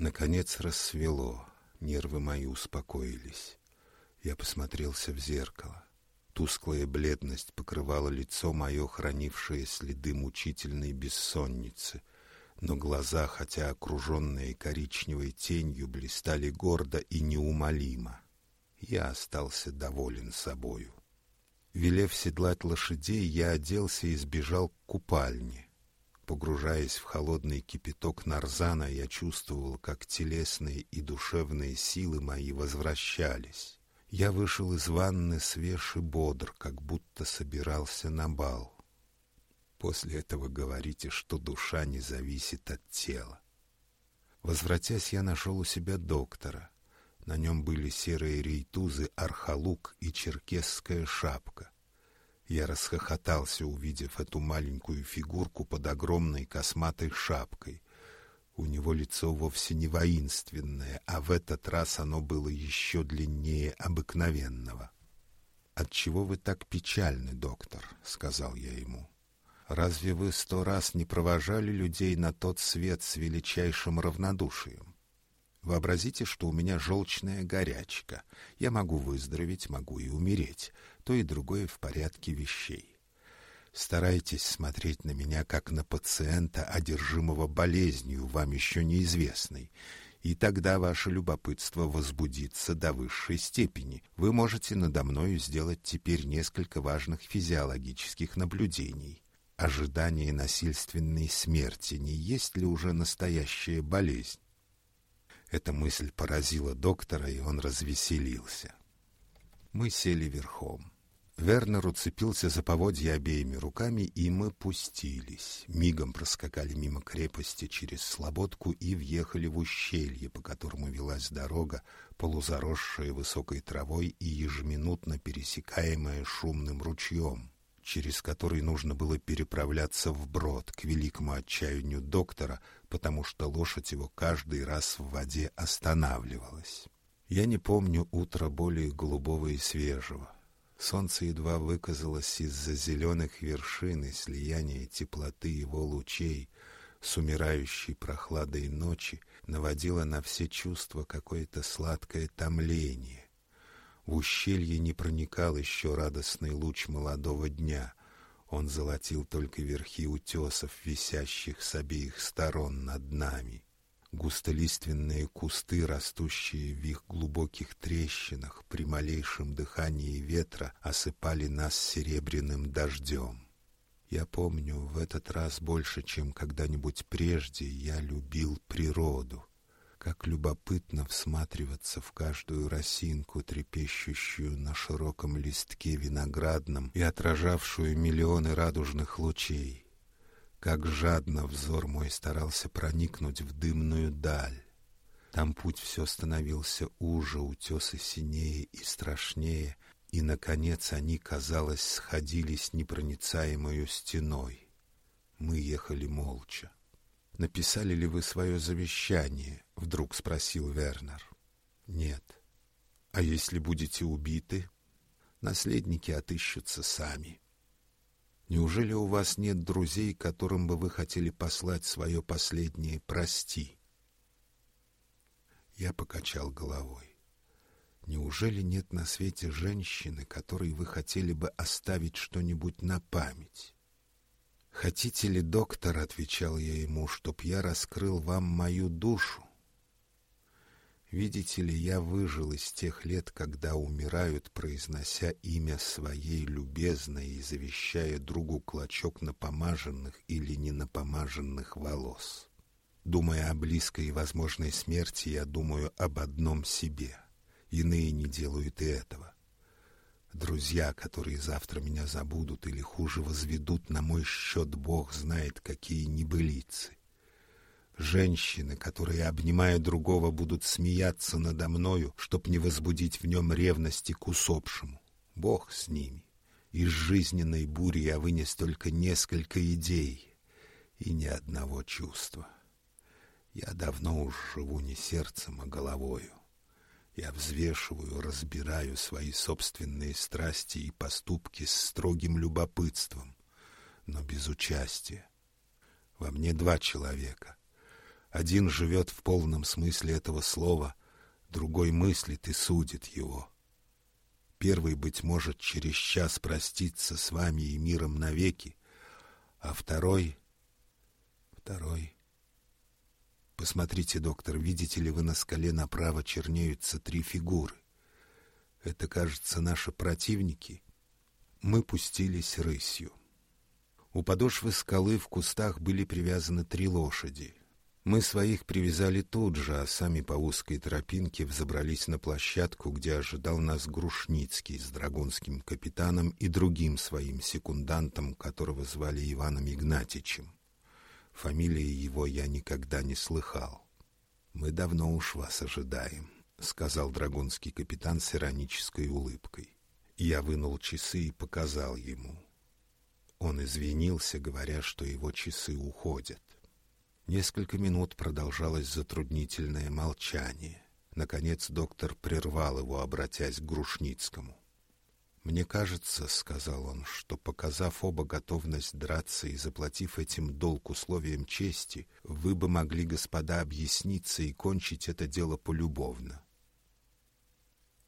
Наконец рассвело, нервы мои успокоились. Я посмотрелся в зеркало. Тусклая бледность покрывала лицо мое, хранившее следы мучительной бессонницы, но глаза, хотя окруженные коричневой тенью, блистали гордо и неумолимо. Я остался доволен собою. Велев седлать лошадей, я оделся и сбежал к купальне. Погружаясь в холодный кипяток нарзана, я чувствовал, как телесные и душевные силы мои возвращались. Я вышел из ванны свеж и бодр, как будто собирался на бал. После этого говорите, что душа не зависит от тела. Возвратясь, я нашел у себя доктора. На нем были серые рейтузы, архалук и черкесская шапка. Я расхохотался, увидев эту маленькую фигурку под огромной косматой шапкой. У него лицо вовсе не воинственное, а в этот раз оно было еще длиннее обыкновенного. «Отчего вы так печальны, доктор?» — сказал я ему. «Разве вы сто раз не провожали людей на тот свет с величайшим равнодушием? Вообразите, что у меня желчная горячка. Я могу выздороветь, могу и умереть. То и другое в порядке вещей. Старайтесь смотреть на меня как на пациента, одержимого болезнью, вам еще неизвестной. И тогда ваше любопытство возбудится до высшей степени. Вы можете надо мною сделать теперь несколько важных физиологических наблюдений. Ожидание насильственной смерти не есть ли уже настоящая болезнь? Эта мысль поразила доктора, и он развеселился. Мы сели верхом. Вернер уцепился за поводья обеими руками, и мы пустились. Мигом проскакали мимо крепости через слободку и въехали в ущелье, по которому велась дорога, полузаросшая высокой травой и ежеминутно пересекаемая шумным ручьем, через который нужно было переправляться вброд к великому отчаянию доктора, потому что лошадь его каждый раз в воде останавливалась. Я не помню утра более голубого и свежего. Солнце едва выказалось из-за зеленых вершин и слияния теплоты его лучей с умирающей прохладой ночи наводило на все чувства какое-то сладкое томление. В ущелье не проникал еще радостный луч молодого дня. Он золотил только верхи утесов, висящих с обеих сторон над нами. Густолиственные кусты, растущие в их глубоких трещинах, при малейшем дыхании ветра осыпали нас серебряным дождем. Я помню, в этот раз больше, чем когда-нибудь прежде, я любил природу. Как любопытно всматриваться в каждую росинку, трепещущую на широком листке виноградном и отражавшую миллионы радужных лучей. Как жадно взор мой старался проникнуть в дымную даль. Там путь все становился уже, утесы синее и страшнее, и, наконец, они, казалось, сходились непроницаемою стеной. Мы ехали молча. «Написали ли вы свое завещание?» — вдруг спросил Вернер. «Нет». «А если будете убиты?» «Наследники отыщутся сами». Неужели у вас нет друзей, которым бы вы хотели послать свое последнее «прости»?» Я покачал головой. Неужели нет на свете женщины, которой вы хотели бы оставить что-нибудь на память? «Хотите ли, доктор, — отвечал я ему, — чтоб я раскрыл вам мою душу? Видите ли, я выжил из тех лет, когда умирают, произнося имя своей любезной и завещая другу клочок напомаженных или не напомаженных волос. Думая о близкой и возможной смерти, я думаю об одном себе. Иные не делают и этого. Друзья, которые завтра меня забудут или хуже возведут на мой счет, Бог знает, какие небылицы. Женщины, которые, обнимая другого, будут смеяться надо мною, чтоб не возбудить в нем ревности к усопшему. Бог с ними. Из жизненной бури я вынес только несколько идей и ни одного чувства. Я давно уж живу не сердцем, а головою. Я взвешиваю, разбираю свои собственные страсти и поступки с строгим любопытством, но без участия. Во мне два человека Один живет в полном смысле этого слова, другой мыслит и судит его. Первый, быть может, через час простится с вами и миром навеки, а второй... Второй... Посмотрите, доктор, видите ли вы на скале направо чернеются три фигуры. Это, кажется, наши противники. Мы пустились рысью. У подошвы скалы в кустах были привязаны три лошади. Мы своих привязали тут же, а сами по узкой тропинке взобрались на площадку, где ожидал нас Грушницкий с драгунским капитаном и другим своим секундантом, которого звали Иваном Игнатьичем. Фамилии его я никогда не слыхал. «Мы давно уж вас ожидаем», — сказал драгунский капитан с иронической улыбкой. Я вынул часы и показал ему. Он извинился, говоря, что его часы уходят. Несколько минут продолжалось затруднительное молчание. Наконец доктор прервал его, обратясь к Грушницкому. «Мне кажется, — сказал он, — что, показав оба готовность драться и заплатив этим долг условиям чести, вы бы могли, господа, объясниться и кончить это дело полюбовно».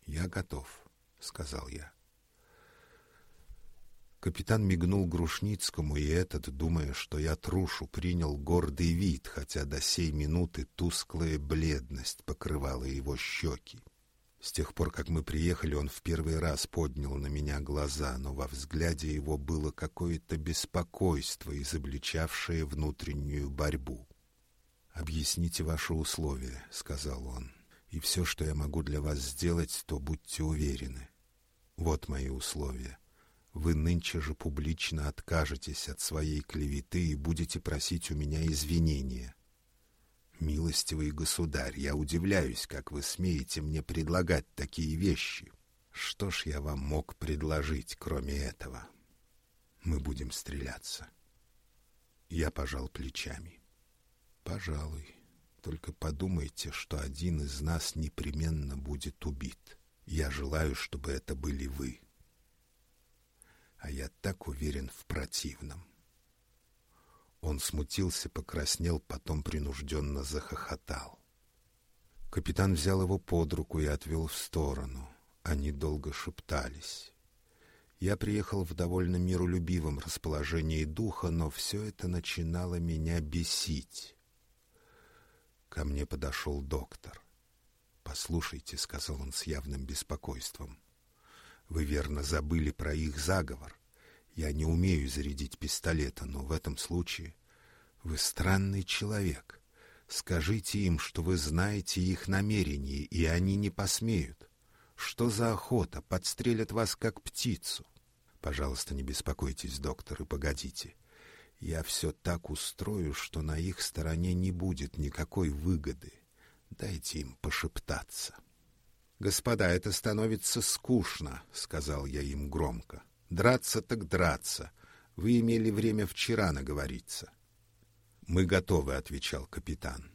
«Я готов», — сказал я. Капитан мигнул Грушницкому, и этот, думая, что я трушу, принял гордый вид, хотя до сей минуты тусклая бледность покрывала его щеки. С тех пор, как мы приехали, он в первый раз поднял на меня глаза, но во взгляде его было какое-то беспокойство, изобличавшее внутреннюю борьбу. «Объясните ваши условия», — сказал он, — «и все, что я могу для вас сделать, то будьте уверены. Вот мои условия вы нынче же публично откажетесь от своей клеветы и будете просить у меня извинения. Милостивый государь, я удивляюсь, как вы смеете мне предлагать такие вещи. Что ж я вам мог предложить, кроме этого? Мы будем стреляться. Я пожал плечами. Пожалуй. Только подумайте, что один из нас непременно будет убит. Я желаю, чтобы это были вы а я так уверен в противном. Он смутился, покраснел, потом принужденно захохотал. Капитан взял его под руку и отвел в сторону. Они долго шептались. Я приехал в довольно миролюбивом расположении духа, но все это начинало меня бесить. Ко мне подошел доктор. «Послушайте», — сказал он с явным беспокойством, вы верно забыли про их заговор. Я не умею зарядить пистолета, но в этом случае вы странный человек. Скажите им, что вы знаете их намерения, и они не посмеют. Что за охота? Подстрелят вас как птицу. Пожалуйста, не беспокойтесь, доктор, и погодите. Я все так устрою, что на их стороне не будет никакой выгоды. Дайте им пошептаться. «Господа, это становится скучно», — сказал я им громко. «Драться так драться. Вы имели время вчера наговориться». «Мы готовы», — отвечал капитан.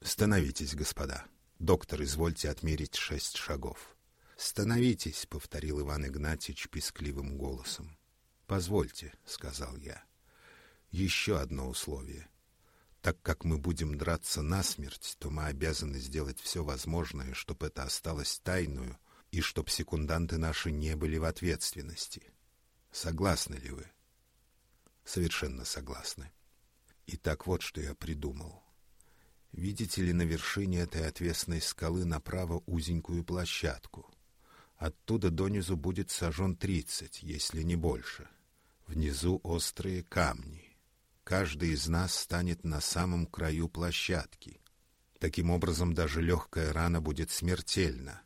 «Становитесь, господа. Доктор, извольте отмерить шесть шагов». «Становитесь», — повторил Иван Игнатьич пискливым голосом. «Позвольте», — сказал я. «Еще одно условие. Так как мы будем драться насмерть, то мы обязаны сделать все возможное, чтобы это осталось тайную и чтобы секунданты наши не были в ответственности. Согласны ли вы? Совершенно согласны. Итак, вот что я придумал. Видите ли на вершине этой отвесной скалы направо узенькую площадку? Оттуда донизу будет сажен тридцать, если не больше. Внизу острые камни каждый из нас станет на самом краю площадки. Таким образом, даже легкая рана будет смертельна.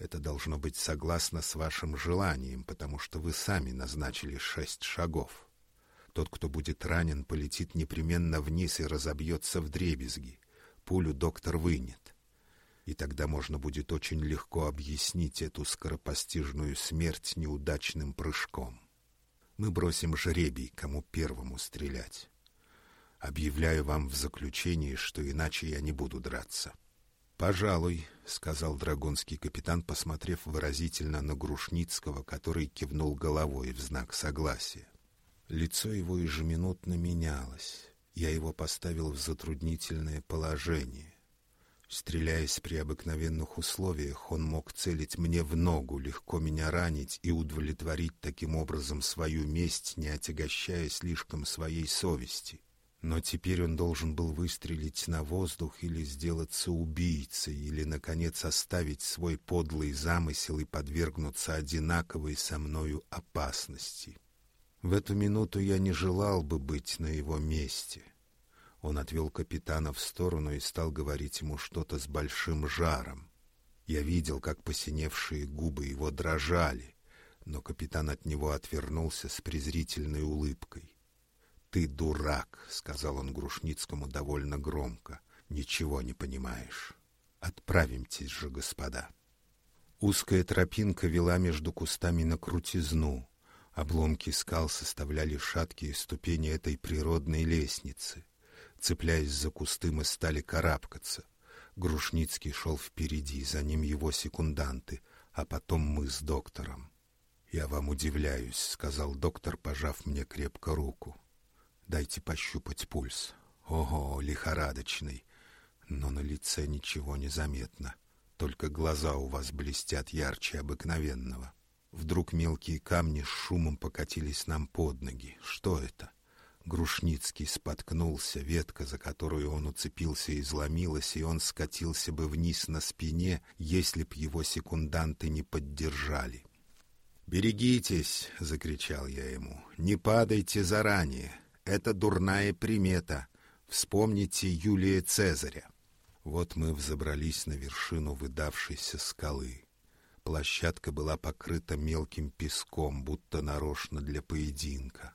Это должно быть согласно с вашим желанием, потому что вы сами назначили шесть шагов. Тот, кто будет ранен, полетит непременно вниз и разобьется в дребезги. Пулю доктор вынет. И тогда можно будет очень легко объяснить эту скоропостижную смерть неудачным прыжком. Мы бросим жребий, кому первому стрелять. Объявляю вам в заключении, что иначе я не буду драться. «Пожалуй», — сказал драгунский капитан, посмотрев выразительно на Грушницкого, который кивнул головой в знак согласия. Лицо его ежеминутно менялось. Я его поставил в затруднительное положение. Стреляясь при обыкновенных условиях, он мог целить мне в ногу, легко меня ранить и удовлетворить таким образом свою месть, не отягощая слишком своей совести. Но теперь он должен был выстрелить на воздух или сделаться убийцей, или, наконец, оставить свой подлый замысел и подвергнуться одинаковой со мною опасности. В эту минуту я не желал бы быть на его месте. Он отвел капитана в сторону и стал говорить ему что-то с большим жаром. Я видел, как посиневшие губы его дрожали, но капитан от него отвернулся с презрительной улыбкой. «Ты дурак», — сказал он Грушницкому довольно громко. «Ничего не понимаешь. Отправимтесь же, господа». Узкая тропинка вела между кустами на крутизну. Обломки скал составляли шаткие ступени этой природной лестницы. Цепляясь за кусты, мы стали карабкаться. Грушницкий шел впереди, за ним его секунданты, а потом мы с доктором. «Я вам удивляюсь», — сказал доктор, пожав мне крепко руку. Дайте пощупать пульс. Ого, лихорадочный. Но на лице ничего не заметно. Только глаза у вас блестят ярче обыкновенного. Вдруг мелкие камни с шумом покатились нам под ноги. Что это? Грушницкий споткнулся, ветка, за которую он уцепился, изломилась, и он скатился бы вниз на спине, если б его секунданты не поддержали. «Берегитесь!» — закричал я ему. «Не падайте заранее! Это дурная примета. Вспомните Юлия Цезаря. Вот мы взобрались на вершину выдавшейся скалы. Площадка была покрыта мелким песком, будто нарочно для поединка.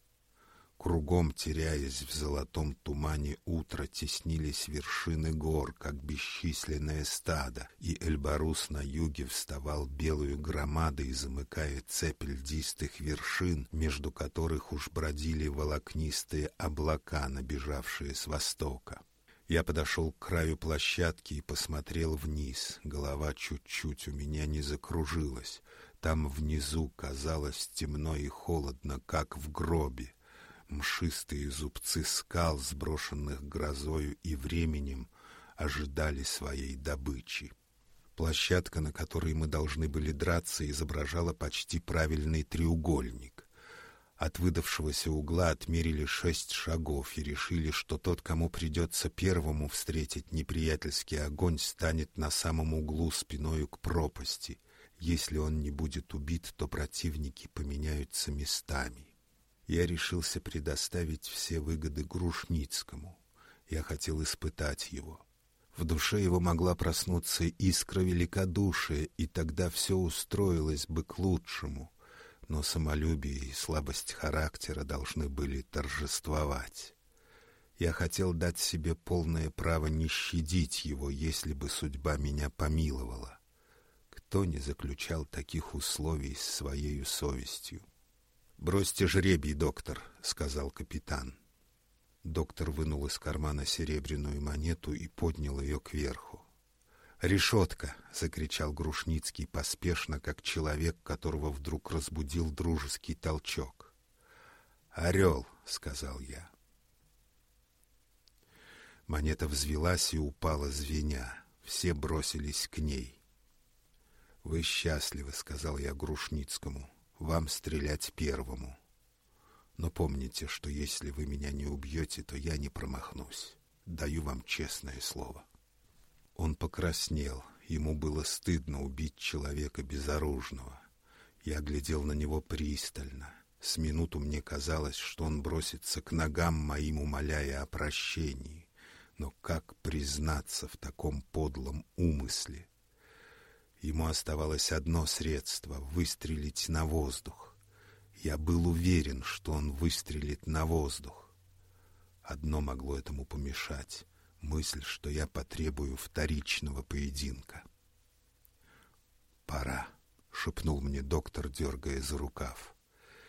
Кругом, теряясь в золотом тумане утра, теснились вершины гор, как бесчисленное стадо, и Эльбарус на юге вставал белую громадой, замыкая цепь льдистых вершин, между которых уж бродили волокнистые облака, набежавшие с востока. Я подошел к краю площадки и посмотрел вниз. Голова чуть-чуть у меня не закружилась. Там внизу казалось темно и холодно, как в гробе мшистые зубцы скал, сброшенных грозою и временем, ожидали своей добычи. Площадка, на которой мы должны были драться, изображала почти правильный треугольник. От выдавшегося угла отмерили шесть шагов и решили, что тот, кому придется первому встретить неприятельский огонь, станет на самом углу спиною к пропасти. Если он не будет убит, то противники поменяются местами я решился предоставить все выгоды Грушницкому. Я хотел испытать его. В душе его могла проснуться искра великодушия, и тогда все устроилось бы к лучшему. Но самолюбие и слабость характера должны были торжествовать. Я хотел дать себе полное право не щадить его, если бы судьба меня помиловала. Кто не заключал таких условий с своей совестью? «Бросьте жребий, доктор», — сказал капитан. Доктор вынул из кармана серебряную монету и поднял ее кверху. «Решетка!» — закричал Грушницкий поспешно, как человек, которого вдруг разбудил дружеский толчок. «Орел!» — сказал я. Монета взвелась и упала звеня. Все бросились к ней. «Вы счастливы», — сказал я Грушницкому вам стрелять первому. Но помните, что если вы меня не убьете, то я не промахнусь. Даю вам честное слово. Он покраснел. Ему было стыдно убить человека безоружного. Я глядел на него пристально. С минуту мне казалось, что он бросится к ногам моим, умоляя о прощении. Но как признаться в таком подлом умысле? Ему оставалось одно средство — выстрелить на воздух. Я был уверен, что он выстрелит на воздух. Одно могло этому помешать — мысль, что я потребую вторичного поединка. «Пора», — шепнул мне доктор, дергая за рукав.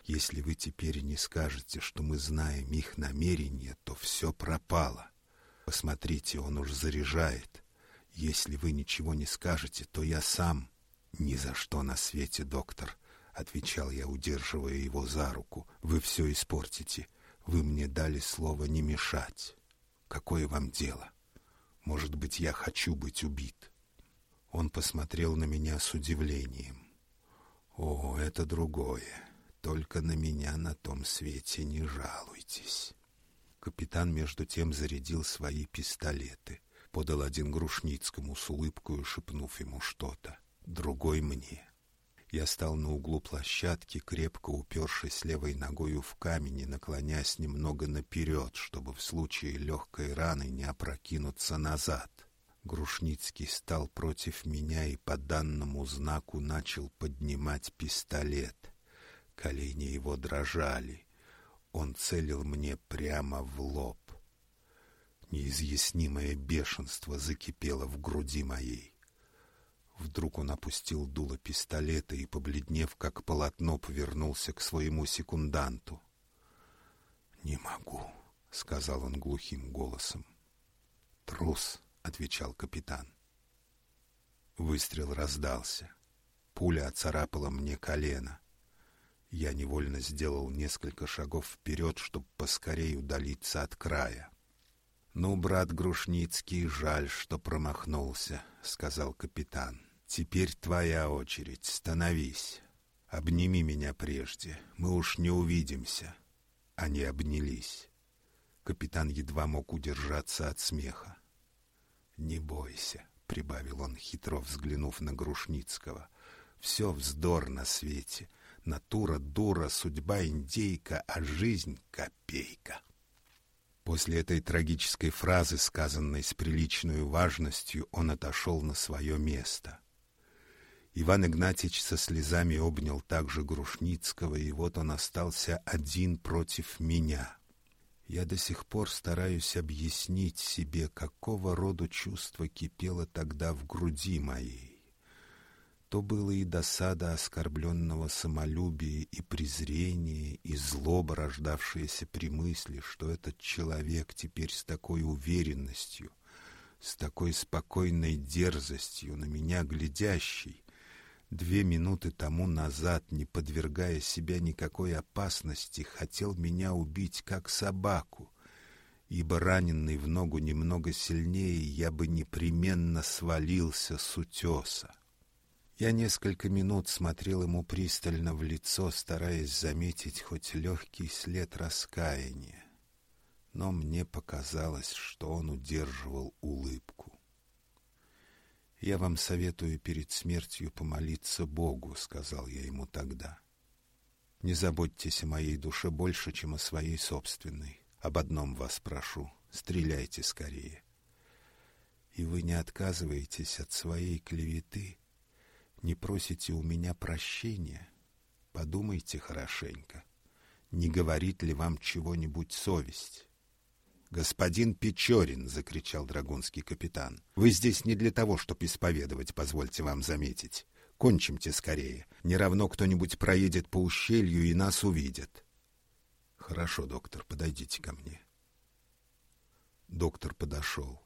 «Если вы теперь не скажете, что мы знаем их намерения, то все пропало. Посмотрите, он уж заряжает». Если вы ничего не скажете, то я сам... Ни за что на свете, доктор, — отвечал я, удерживая его за руку. Вы все испортите. Вы мне дали слово не мешать. Какое вам дело? Может быть, я хочу быть убит?» Он посмотрел на меня с удивлением. «О, это другое. Только на меня на том свете не жалуйтесь». Капитан между тем зарядил свои пистолеты. Подал один Грушницкому с улыбкой, шепнув ему что-то. Другой мне. Я стал на углу площадки, крепко упершись левой ногою в камень и наклонясь немного наперед, чтобы в случае легкой раны не опрокинуться назад. Грушницкий стал против меня и по данному знаку начал поднимать пистолет. Колени его дрожали. Он целил мне прямо в лоб. Неизъяснимое бешенство закипело в груди моей. Вдруг он опустил дуло пистолета и, побледнев, как полотно, повернулся к своему секунданту. «Не могу», — сказал он глухим голосом. «Трус», — отвечал капитан. Выстрел раздался. Пуля оцарапала мне колено. Я невольно сделал несколько шагов вперед, чтобы поскорее удалиться от края. «Ну, брат Грушницкий, жаль, что промахнулся», — сказал капитан. Теперь твоя очередь. Становись. Обними меня прежде. Мы уж не увидимся. Они обнялись. Капитан едва мог удержаться от смеха. «Не бойся», — прибавил он, хитро взглянув на Грушницкого. «Все вздор на свете. Натура дура, судьба индейка, а жизнь — копейка». После этой трагической фразы, сказанной с приличной важностью, он отошел на свое место — Иван Игнатьевич со слезами обнял также Грушницкого, и вот он остался один против меня. Я до сих пор стараюсь объяснить себе, какого рода чувство кипело тогда в груди моей. То было и досада оскорбленного самолюбия, и презрение, и злоба, рождавшаяся при мысли, что этот человек теперь с такой уверенностью, с такой спокойной дерзостью на меня глядящий, две минуты тому назад, не подвергая себя никакой опасности, хотел меня убить как собаку, ибо раненный в ногу немного сильнее я бы непременно свалился с утеса. Я несколько минут смотрел ему пристально в лицо, стараясь заметить хоть легкий след раскаяния. Но мне показалось, что он удерживал улыбку. «Я вам советую перед смертью помолиться Богу», — сказал я ему тогда. «Не заботьтесь о моей душе больше, чем о своей собственной. Об одном вас прошу — стреляйте скорее. И вы не отказываетесь от своей клеветы, не просите у меня прощения. Подумайте хорошенько, не говорит ли вам чего-нибудь совесть». «Господин Печорин!» — закричал драгунский капитан. «Вы здесь не для того, чтобы исповедовать, позвольте вам заметить. Кончимте скорее. Не равно кто-нибудь проедет по ущелью и нас увидит». «Хорошо, доктор, подойдите ко мне». Доктор подошел.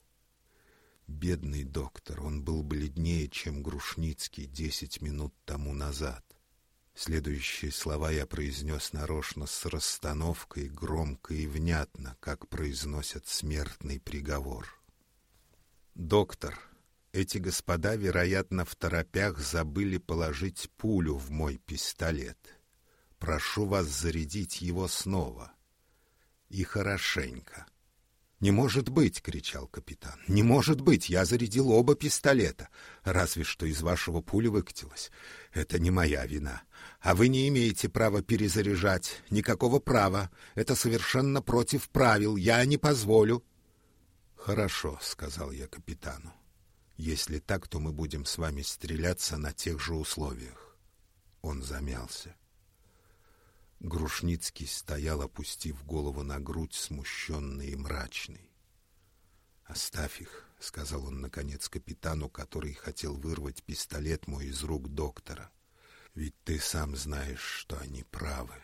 Бедный доктор, он был бледнее, чем Грушницкий десять минут тому назад. Следующие слова я произнес нарочно с расстановкой, громко и внятно, как произносят смертный приговор. «Доктор, эти господа, вероятно, в торопях забыли положить пулю в мой пистолет. Прошу вас зарядить его снова. И хорошенько». «Не может быть!» — кричал капитан. «Не может быть! Я зарядил оба пистолета. Разве что из вашего пули выкатилось. Это не моя вина. А вы не имеете права перезаряжать. Никакого права. Это совершенно против правил. Я не позволю». «Хорошо», — сказал я капитану. «Если так, то мы будем с вами стреляться на тех же условиях». Он замялся. Грушницкий стоял, опустив голову на грудь, смущенный и мрачный. «Оставь их», — сказал он, наконец, капитану, который хотел вырвать пистолет мой из рук доктора. «Ведь ты сам знаешь, что они правы».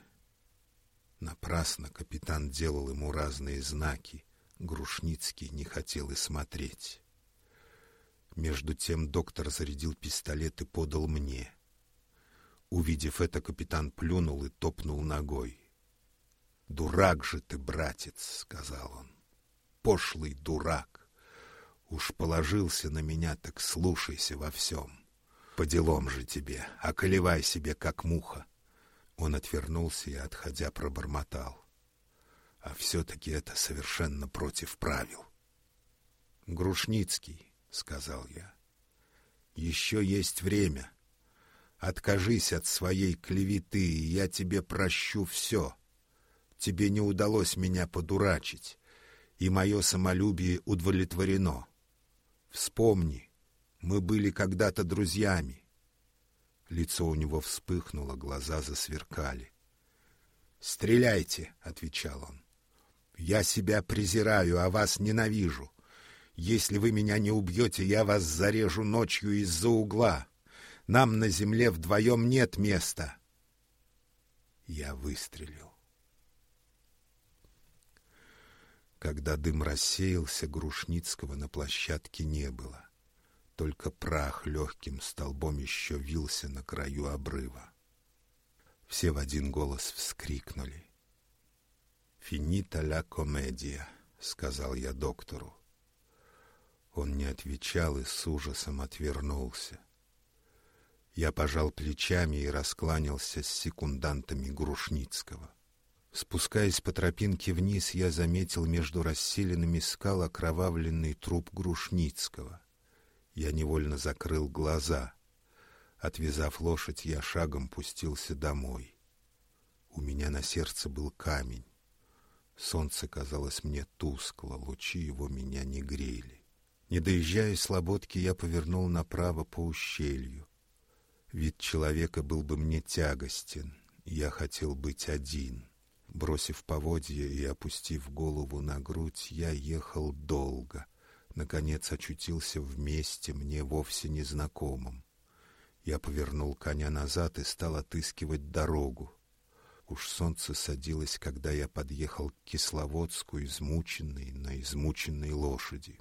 Напрасно капитан делал ему разные знаки. Грушницкий не хотел и смотреть. Между тем доктор зарядил пистолет и подал мне — Увидев это, капитан плюнул и топнул ногой. «Дурак же ты, братец!» — сказал он. пошлый дурак. Уж положился на меня, так слушайся во всем. По делам же тебе, околевай себе, как муха. Он отвернулся и, отходя, пробормотал. А все-таки это совершенно против правил. Грушницкий, — сказал я, — еще есть время. Откажись от своей клеветы, и я тебе прощу все. Тебе не удалось меня подурачить, и мое самолюбие удовлетворено. Вспомни, мы были когда-то друзьями. Лицо у него вспыхнуло, глаза засверкали. «Стреляйте!» — отвечал он. «Я себя презираю, а вас ненавижу. Если вы меня не убьете, я вас зарежу ночью из-за угла. Нам на земле вдвоем нет места». Я выстрелил. Когда дым рассеялся, Грушницкого на площадке не было. Только прах легким столбом еще вился на краю обрыва. Все в один голос вскрикнули. «Финита ля комедия», — сказал я доктору. Он не отвечал и с ужасом отвернулся. Я пожал плечами и раскланялся с секундантами Грушницкого. Спускаясь по тропинке вниз, я заметил между расселенными скал окровавленный труп Грушницкого. Я невольно закрыл глаза. Отвязав лошадь, я шагом пустился домой. У меня на сердце был камень. Солнце казалось мне тускло, лучи его меня не грели. Не доезжая слободки, я повернул направо по ущелью. Вид человека был бы мне тягостен. Я хотел быть один. Бросив поводья и опустив голову на грудь, я ехал долго. Наконец очутился в месте мне вовсе незнакомом. Я повернул коня назад и стал отыскивать дорогу. Уж солнце садилось, когда я подъехал к Кисловодску, измученный на измученной лошади.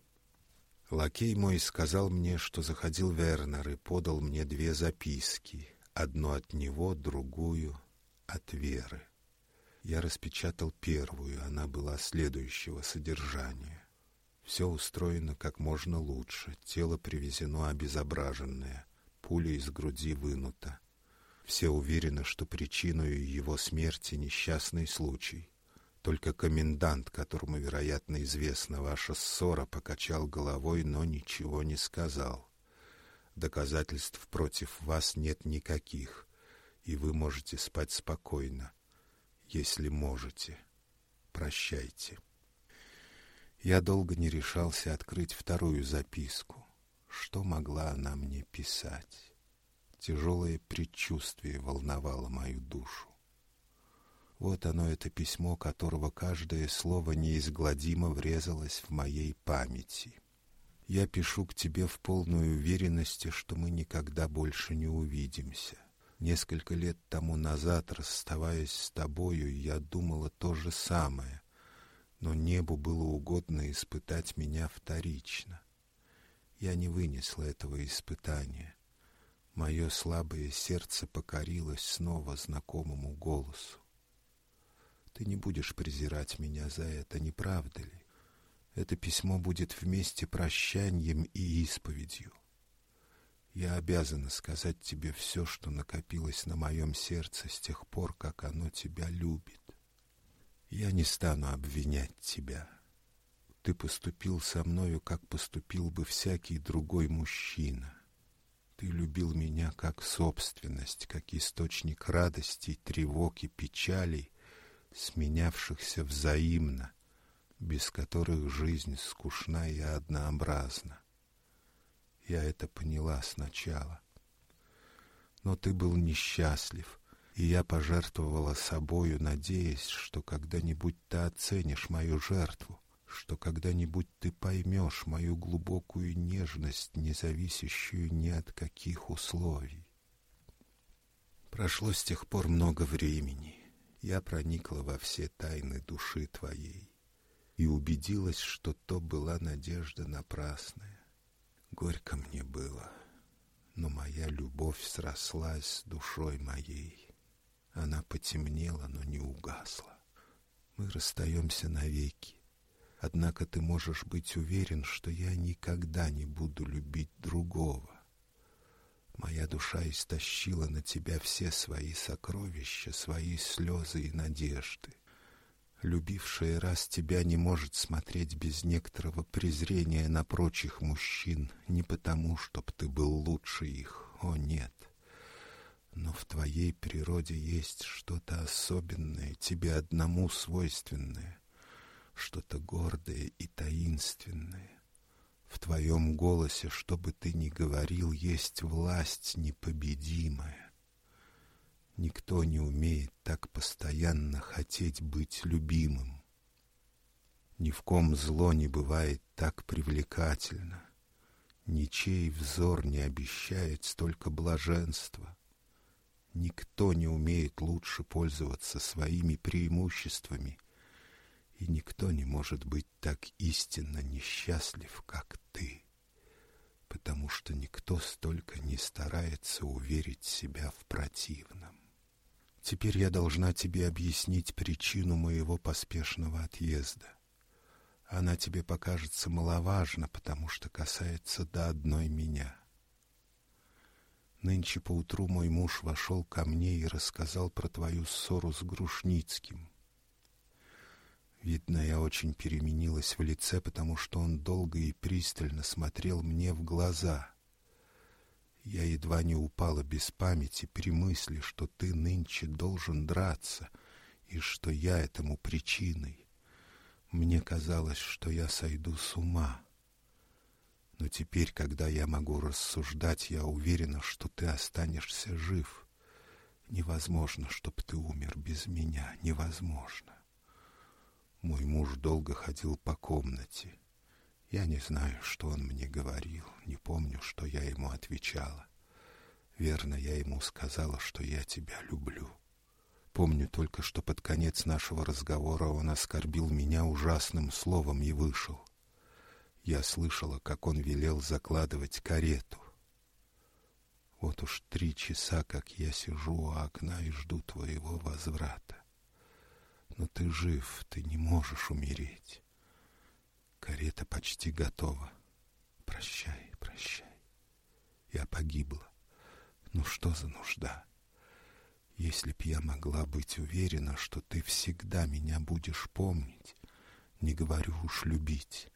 Лакей мой сказал мне, что заходил Вернер и подал мне две записки, одну от него, другую от Веры. Я распечатал первую, она была следующего содержания. Все устроено как можно лучше, тело привезено обезображенное, пуля из груди вынута. Все уверены, что причиной его смерти несчастный случай. Только комендант, которому, вероятно, известна ваша ссора, покачал головой, но ничего не сказал. Доказательств против вас нет никаких, и вы можете спать спокойно если можете. Прощайте. Я долго не решался открыть вторую записку. Что могла она мне писать? Тяжелое предчувствие волновало мою душу. Вот оно, это письмо, которого каждое слово неизгладимо врезалось в моей памяти. Я пишу к тебе в полной уверенности, что мы никогда больше не увидимся. Несколько лет тому назад, расставаясь с тобою, я думала то же самое, но небу было угодно испытать меня вторично. Я не вынесла этого испытания. Мое слабое сердце покорилось снова знакомому голосу. Ты не будешь презирать меня за это, не правда ли? Это письмо будет вместе прощанием и исповедью. Я обязана сказать тебе все, что накопилось на моем сердце с тех пор, как оно тебя любит. Я не стану обвинять тебя. Ты поступил со мною, как поступил бы всякий другой мужчина. Ты любил меня как собственность, как источник радости, тревог и печалей, сменявшихся взаимно, без которых жизнь скучна и однообразна. Я это поняла сначала. Но ты был несчастлив, и я пожертвовала собою, надеясь, что когда-нибудь ты оценишь мою жертву, что когда-нибудь ты поймешь мою глубокую нежность, не зависящую ни от каких условий. Прошло с тех пор много времени. Я проникла во все тайны души твоей и убедилась, что то была надежда напрасная. Горько мне было, но моя любовь срослась с душой моей. Она потемнела, но не угасла. Мы расстаемся навеки. Однако ты можешь быть уверен, что я никогда не буду любить другого. Моя душа истощила на тебя все свои сокровища, свои слезы и надежды. Любившая раз тебя не может смотреть без некоторого презрения на прочих мужчин, не потому, чтоб ты был лучше их, о нет. Но в твоей природе есть что-то особенное, тебе одному свойственное, что-то гордое и таинственное. В твоем голосе, что бы ты ни говорил, есть власть непобедимая. Никто не умеет так постоянно хотеть быть любимым. Ни в ком зло не бывает так привлекательно. Ничей взор не обещает столько блаженства. Никто не умеет лучше пользоваться своими преимуществами, и никто не может быть так истинно несчастлив, как ты, потому что никто столько не старается уверить себя в противном. Теперь я должна тебе объяснить причину моего поспешного отъезда. Она тебе покажется маловажна, потому что касается до одной меня. Нынче поутру мой муж вошел ко мне и рассказал про твою ссору с Грушницким. Видно, я очень переменилась в лице, потому что он долго и пристально смотрел мне в глаза — я едва не упала без памяти при мысли, что ты нынче должен драться, и что я этому причиной. Мне казалось, что я сойду с ума. Но теперь, когда я могу рассуждать, я уверена, что ты останешься жив. Невозможно, чтобы ты умер без меня. Невозможно. Мой муж долго ходил по комнате. Я не знаю, что он мне говорил, не помню, что я ему отвечала. Верно, я ему сказала, что я тебя люблю. Помню только, что под конец нашего разговора он оскорбил меня ужасным словом и вышел. Я слышала, как он велел закладывать карету. Вот уж три часа, как я сижу у окна и жду твоего возврата. Но ты жив, ты не можешь умереть. Карета почти готова. Прощай, прощай. Я погибла. Ну что за нужда? Если б я могла быть уверена, что ты всегда меня будешь помнить, не говорю уж любить,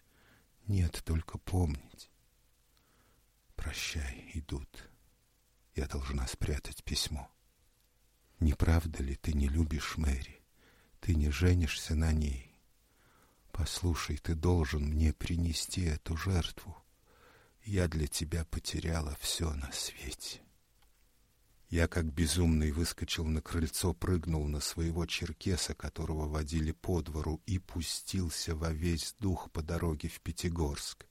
нет, только помнить. Прощай, идут. Я должна спрятать письмо. Не правда ли ты не любишь Мэри? Ты не женишься на ней. Послушай, ты должен мне принести эту жертву. Я для тебя потеряла все на свете. Я, как безумный, выскочил на крыльцо, прыгнул на своего черкеса, которого водили по двору, и пустился во весь дух по дороге в Пятигорск.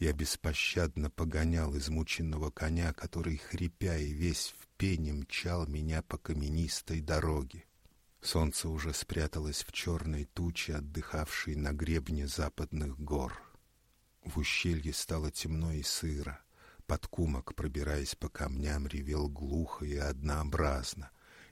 Я беспощадно погонял измученного коня, который, хрипя и весь в пене, мчал меня по каменистой дороге. Солнце уже спряталось в черной туче, отдыхавшей на гребне западных гор. В ущелье стало темно и сыро. Подкумок, пробираясь по камням, ревел глухо и однообразно.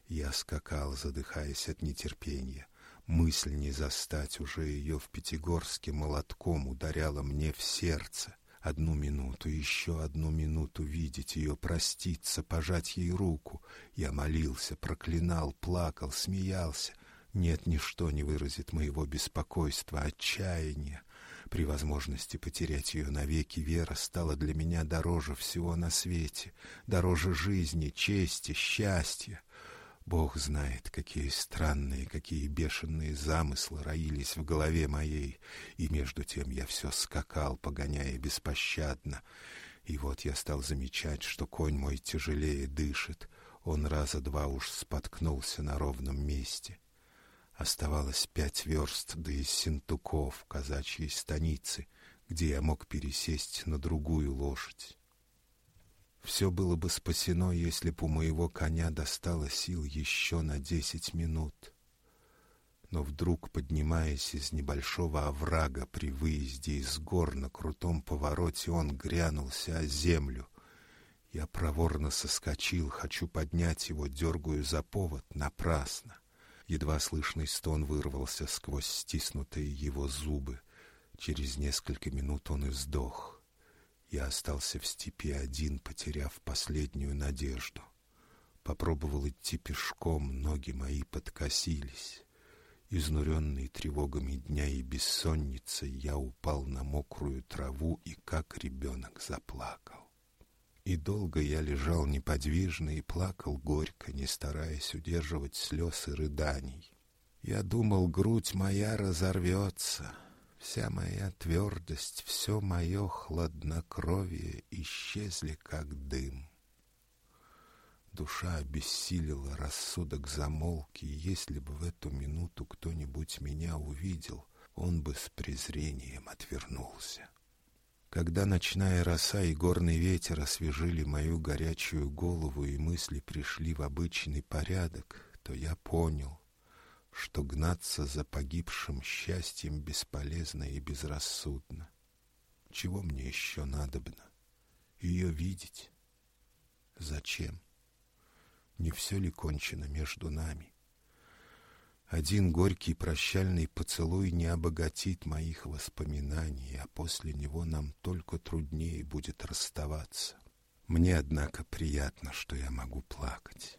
Я скакал, задыхаясь от нетерпения. Мысль не застать уже ее в Пятигорске молотком ударяла мне в сердце — Одну минуту, еще одну минуту видеть ее, проститься, пожать ей руку. Я молился, проклинал, плакал, смеялся. Нет, ничто не выразит моего беспокойства, отчаяния. При возможности потерять ее навеки вера стала для меня дороже всего на свете, дороже жизни, чести, счастья. Бог знает, какие странные, какие бешеные замыслы роились в голове моей, и между тем я все скакал, погоняя беспощадно. И вот я стал замечать, что конь мой тяжелее дышит, он раза два уж споткнулся на ровном месте. Оставалось пять верст до из Синтуков, казачьей станицы, где я мог пересесть на другую лошадь. Все было бы спасено, если б у моего коня достало сил еще на десять минут. Но вдруг, поднимаясь из небольшого оврага при выезде из гор на крутом повороте, он грянулся о землю. Я проворно соскочил, хочу поднять его, дергаю за повод, напрасно. Едва слышный стон вырвался сквозь стиснутые его зубы. Через несколько минут он и сдох. Я остался в степи один, потеряв последнюю надежду. Попробовал идти пешком, ноги мои подкосились. Изнуренный тревогами дня и бессонницей, я упал на мокрую траву и, как ребенок, заплакал. И долго я лежал неподвижно и плакал горько, не стараясь удерживать слез и рыданий. Я думал, грудь моя разорвется, вся моя твердость, все мое хладнокровие исчезли, как дым. Душа обессилила, рассудок замолк, и если бы в эту минуту кто-нибудь меня увидел, он бы с презрением отвернулся. Когда ночная роса и горный ветер освежили мою горячую голову и мысли пришли в обычный порядок, то я понял, что гнаться за погибшим счастьем бесполезно и безрассудно. Чего мне еще надобно? Ее видеть? Зачем? Не все ли кончено между нами? Один горький прощальный поцелуй не обогатит моих воспоминаний, а после него нам только труднее будет расставаться. Мне, однако, приятно, что я могу плакать.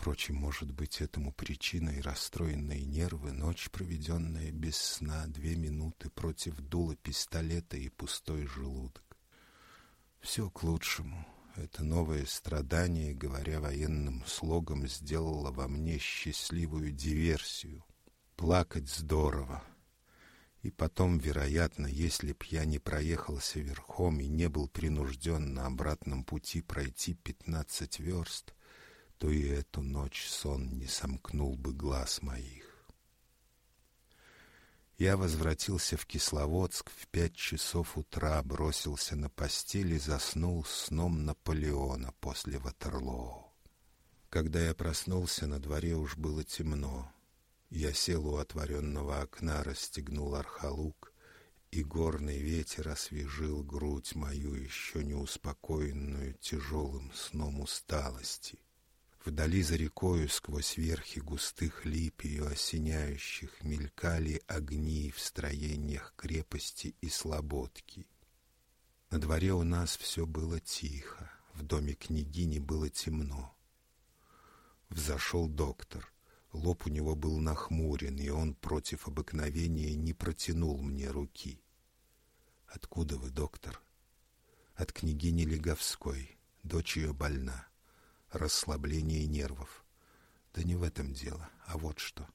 Впрочем, может быть, этому причиной расстроенные нервы, ночь, проведенная без сна, две минуты против дула пистолета и пустой желудок. Все к лучшему. Это новое страдание, говоря военным слогом, сделало во мне счастливую диверсию. Плакать здорово. И потом, вероятно, если б я не проехался верхом и не был принужден на обратном пути пройти пятнадцать верст, то и эту ночь сон не сомкнул бы глаз моих. Я возвратился в Кисловодск в пять часов утра, бросился на постель и заснул сном Наполеона после Ватерлоо. Когда я проснулся, на дворе уж было темно. Я сел у отворенного окна, расстегнул архалук, и горный ветер освежил грудь мою, еще не успокоенную тяжелым сном усталости — Вдали за рекою сквозь верхи густых лип ее осеняющих мелькали огни в строениях крепости и слободки. На дворе у нас все было тихо, в доме княгини было темно. Взошел доктор. Лоб у него был нахмурен, и он против обыкновения не протянул мне руки. «Откуда вы, доктор?» «От княгини Леговской. Дочь ее больна расслабление нервов. Да не в этом дело, а вот что.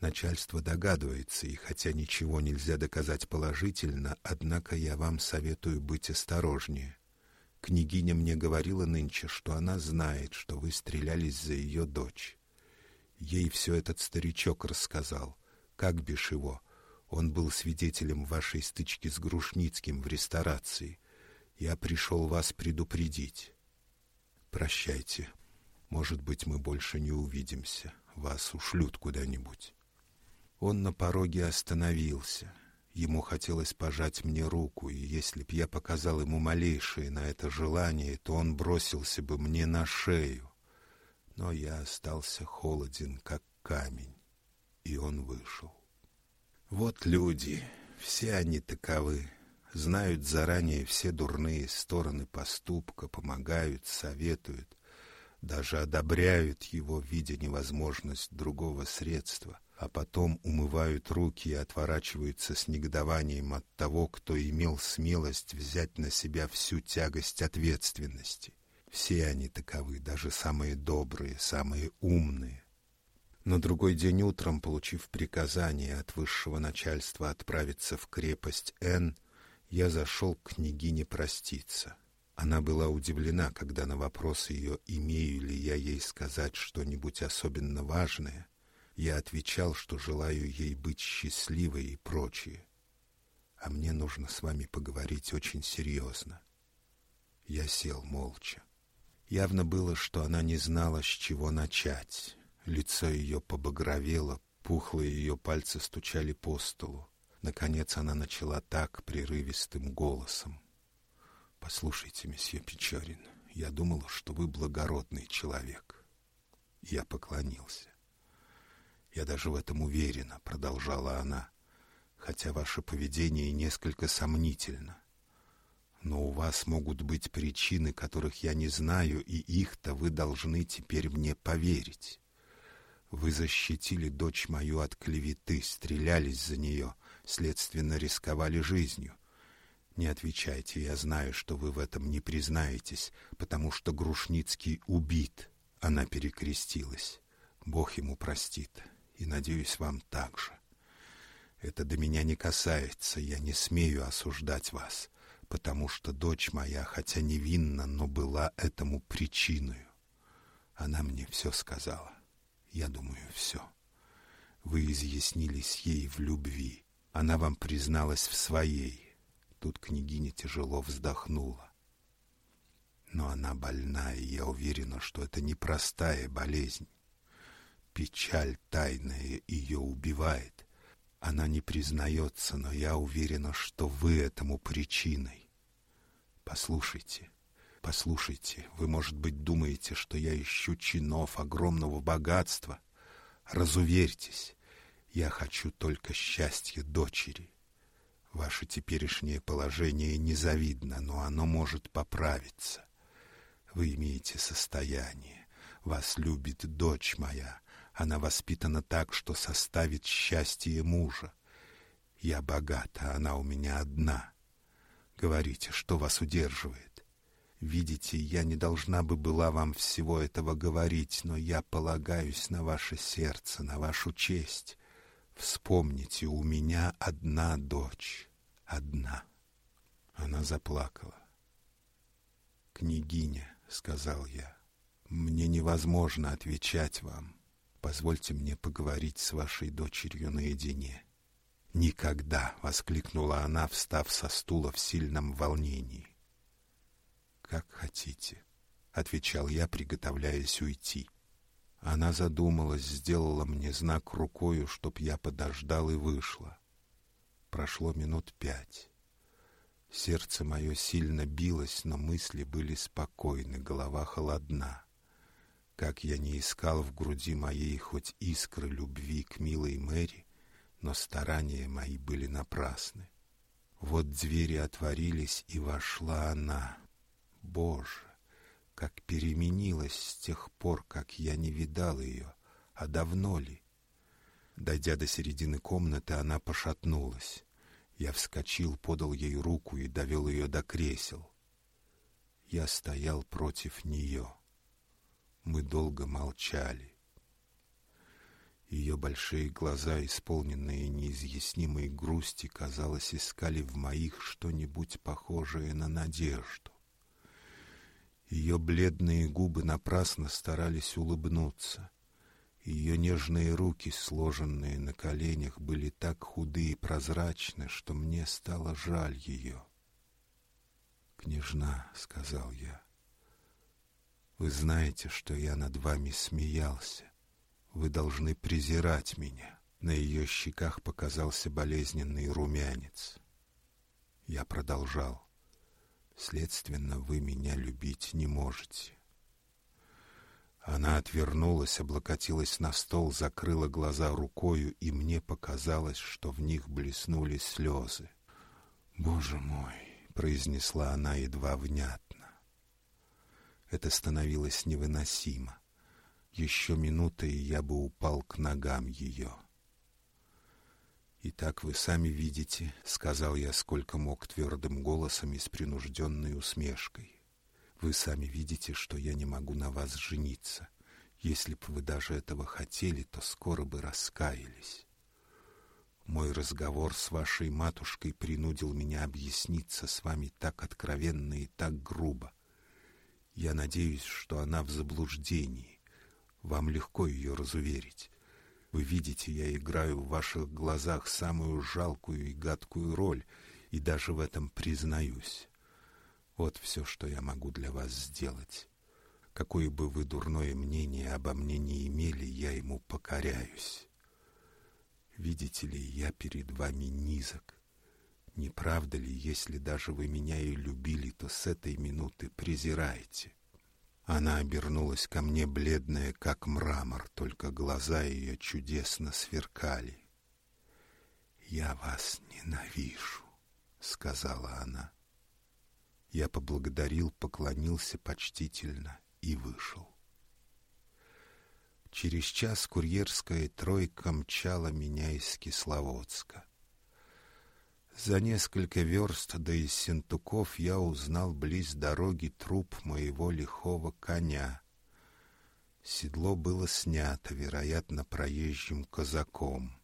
Начальство догадывается, и хотя ничего нельзя доказать положительно, однако я вам советую быть осторожнее. Княгиня мне говорила нынче, что она знает, что вы стрелялись за ее дочь. Ей все этот старичок рассказал. Как бишь его? Он был свидетелем вашей стычки с Грушницким в ресторации. Я пришел вас предупредить. Прощайте. Может быть, мы больше не увидимся. Вас ушлют куда-нибудь. Он на пороге остановился. Ему хотелось пожать мне руку, и если б я показал ему малейшее на это желание, то он бросился бы мне на шею. Но я остался холоден, как камень, и он вышел. Вот люди, все они таковы знают заранее все дурные стороны поступка, помогают, советуют, даже одобряют его, видя невозможность другого средства, а потом умывают руки и отворачиваются с негодованием от того, кто имел смелость взять на себя всю тягость ответственности. Все они таковы, даже самые добрые, самые умные. На другой день утром, получив приказание от высшего начальства отправиться в крепость Н, я зашел к княгине проститься. Она была удивлена, когда на вопрос ее, имею ли я ей сказать что-нибудь особенно важное, я отвечал, что желаю ей быть счастливой и прочее. А мне нужно с вами поговорить очень серьезно. Я сел молча. Явно было, что она не знала, с чего начать. Лицо ее побагровело, пухлые ее пальцы стучали по столу. Наконец она начала так прерывистым голосом. «Послушайте, месье Печорин, я думала, что вы благородный человек». Я поклонился. «Я даже в этом уверена», — продолжала она. хотя ваше поведение несколько сомнительно. Но у вас могут быть причины, которых я не знаю, и их-то вы должны теперь мне поверить. Вы защитили дочь мою от клеветы, стрелялись за нее, следственно, рисковали жизнью. Не отвечайте, я знаю, что вы в этом не признаетесь, потому что Грушницкий убит. Она перекрестилась. Бог ему простит, и, надеюсь, вам также. Это до меня не касается, я не смею осуждать вас, потому что дочь моя, хотя невинна, но была этому причиной. Она мне все сказала. Я думаю, все. Вы изъяснились ей в любви. Она вам призналась в своей. Тут княгиня тяжело вздохнула. Но она больна, и я уверена, что это непростая болезнь. Печаль тайная ее убивает. Она не признается, но я уверена, что вы этому причиной. Послушайте, послушайте, вы, может быть, думаете, что я ищу чинов, огромного богатства. Разуверьтесь, я хочу только счастья дочери. Ваше теперешнее положение незавидно, но оно может поправиться. Вы имеете состояние. Вас любит дочь моя. Она воспитана так, что составит счастье мужа. Я богата, она у меня одна. Говорите, что вас удерживает. Видите, я не должна бы была вам всего этого говорить, но я полагаюсь на ваше сердце, на вашу честь. Вспомните, у меня одна дочь, одна. Она заплакала. Княгиня, сказал я, мне невозможно отвечать вам. Позвольте мне поговорить с вашей дочерью наедине. Никогда, воскликнула она, встав со стула в сильном волнении. Как хотите, отвечал я, приготовляясь уйти. Она задумалась, сделала мне знак рукою, чтоб я подождал и вышла. Прошло минут пять. Сердце мое сильно билось, но мысли были спокойны, голова холодна. Как я не искал в груди моей хоть искры любви к милой Мэри, но старания мои были напрасны. Вот двери отворились, и вошла она. Боже, как переменилась с тех пор, как я не видал ее, а давно ли? Дойдя до середины комнаты, она пошатнулась. Я вскочил, подал ей руку и довел ее до кресел. Я стоял против нее. Мы долго молчали. Ее большие глаза, исполненные неизъяснимой грусти, казалось, искали в моих что-нибудь похожее на надежду. Ее бледные губы напрасно старались улыбнуться. Ее нежные руки, сложенные на коленях, были так худы и прозрачны, что мне стало жаль ее. «Княжна», — сказал я, — «вы знаете, что я над вами смеялся. Вы должны презирать меня». На ее щеках показался болезненный румянец. Я продолжал. Следственно, вы меня любить не можете. Она отвернулась, облокотилась на стол, закрыла глаза рукою, и мне показалось, что в них блеснули слезы. «Боже мой!» — произнесла она едва внятно. Это становилось невыносимо. Еще минута, и я бы упал к ногам ее. «Итак, вы сами видите», — сказал я, сколько мог твердым голосом и с принужденной усмешкой. «Вы сами видите, что я не могу на вас жениться. Если бы вы даже этого хотели, то скоро бы раскаялись. Мой разговор с вашей матушкой принудил меня объясниться с вами так откровенно и так грубо. Я надеюсь, что она в заблуждении. Вам легко ее разуверить». Вы видите, я играю в ваших глазах самую жалкую и гадкую роль, и даже в этом признаюсь. Вот все, что я могу для вас сделать. Какое бы вы дурное мнение обо мне не имели, я ему покоряюсь. Видите ли, я перед вами низок. Не правда ли, если даже вы меня и любили, то с этой минуты презираете? Она обернулась ко мне, бледная, как мрамор, только глаза ее чудесно сверкали. «Я вас ненавижу», — сказала она. Я поблагодарил, поклонился почтительно и вышел. Через час курьерская тройка мчала меня из Кисловодска. За несколько верст до Иссентуков я узнал близ дороги труп моего лихого коня. Седло было снято, вероятно, проезжим казаком,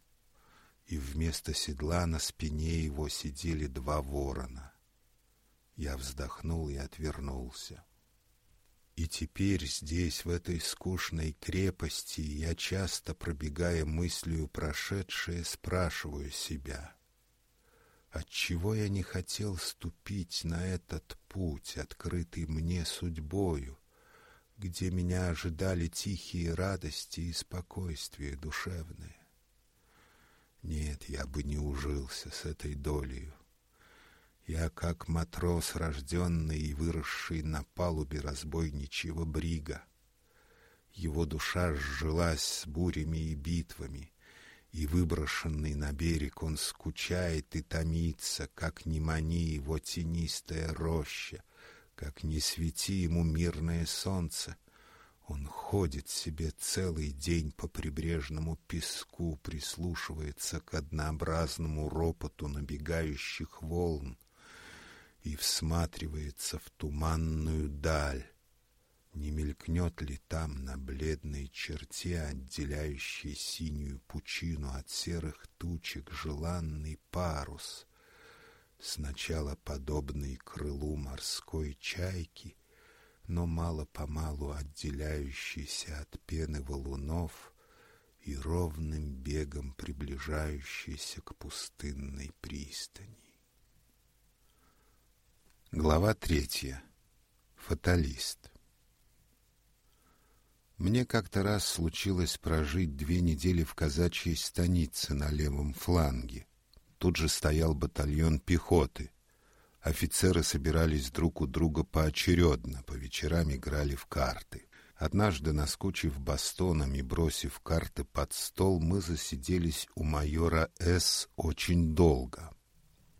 и вместо седла на спине его сидели два ворона. Я вздохнул и отвернулся. И теперь здесь, в этой скучной крепости, я часто, пробегая мыслью прошедшее, спрашиваю себя, отчего я не хотел ступить на этот путь, открытый мне судьбою, где меня ожидали тихие радости и спокойствие душевное. Нет, я бы не ужился с этой долей. Я, как матрос, рожденный и выросший на палубе разбойничьего брига. Его душа сжилась с бурями и битвами, и, выброшенный на берег, он скучает и томится, как не мани его тенистая роща, как не свети ему мирное солнце. Он ходит себе целый день по прибрежному песку, прислушивается к однообразному ропоту набегающих волн, и всматривается в туманную даль. Не мелькнет ли там на бледной черте, отделяющей синюю пучину от серых тучек, желанный парус, сначала подобный крылу морской чайки, но мало-помалу отделяющийся от пены валунов и ровным бегом приближающийся к пустынной пристани. Глава третья. Фаталист. Мне как-то раз случилось прожить две недели в казачьей станице на левом фланге. Тут же стоял батальон пехоты. Офицеры собирались друг у друга поочередно, по вечерам играли в карты. Однажды, наскучив бастоном и бросив карты под стол, мы засиделись у майора С. очень долго.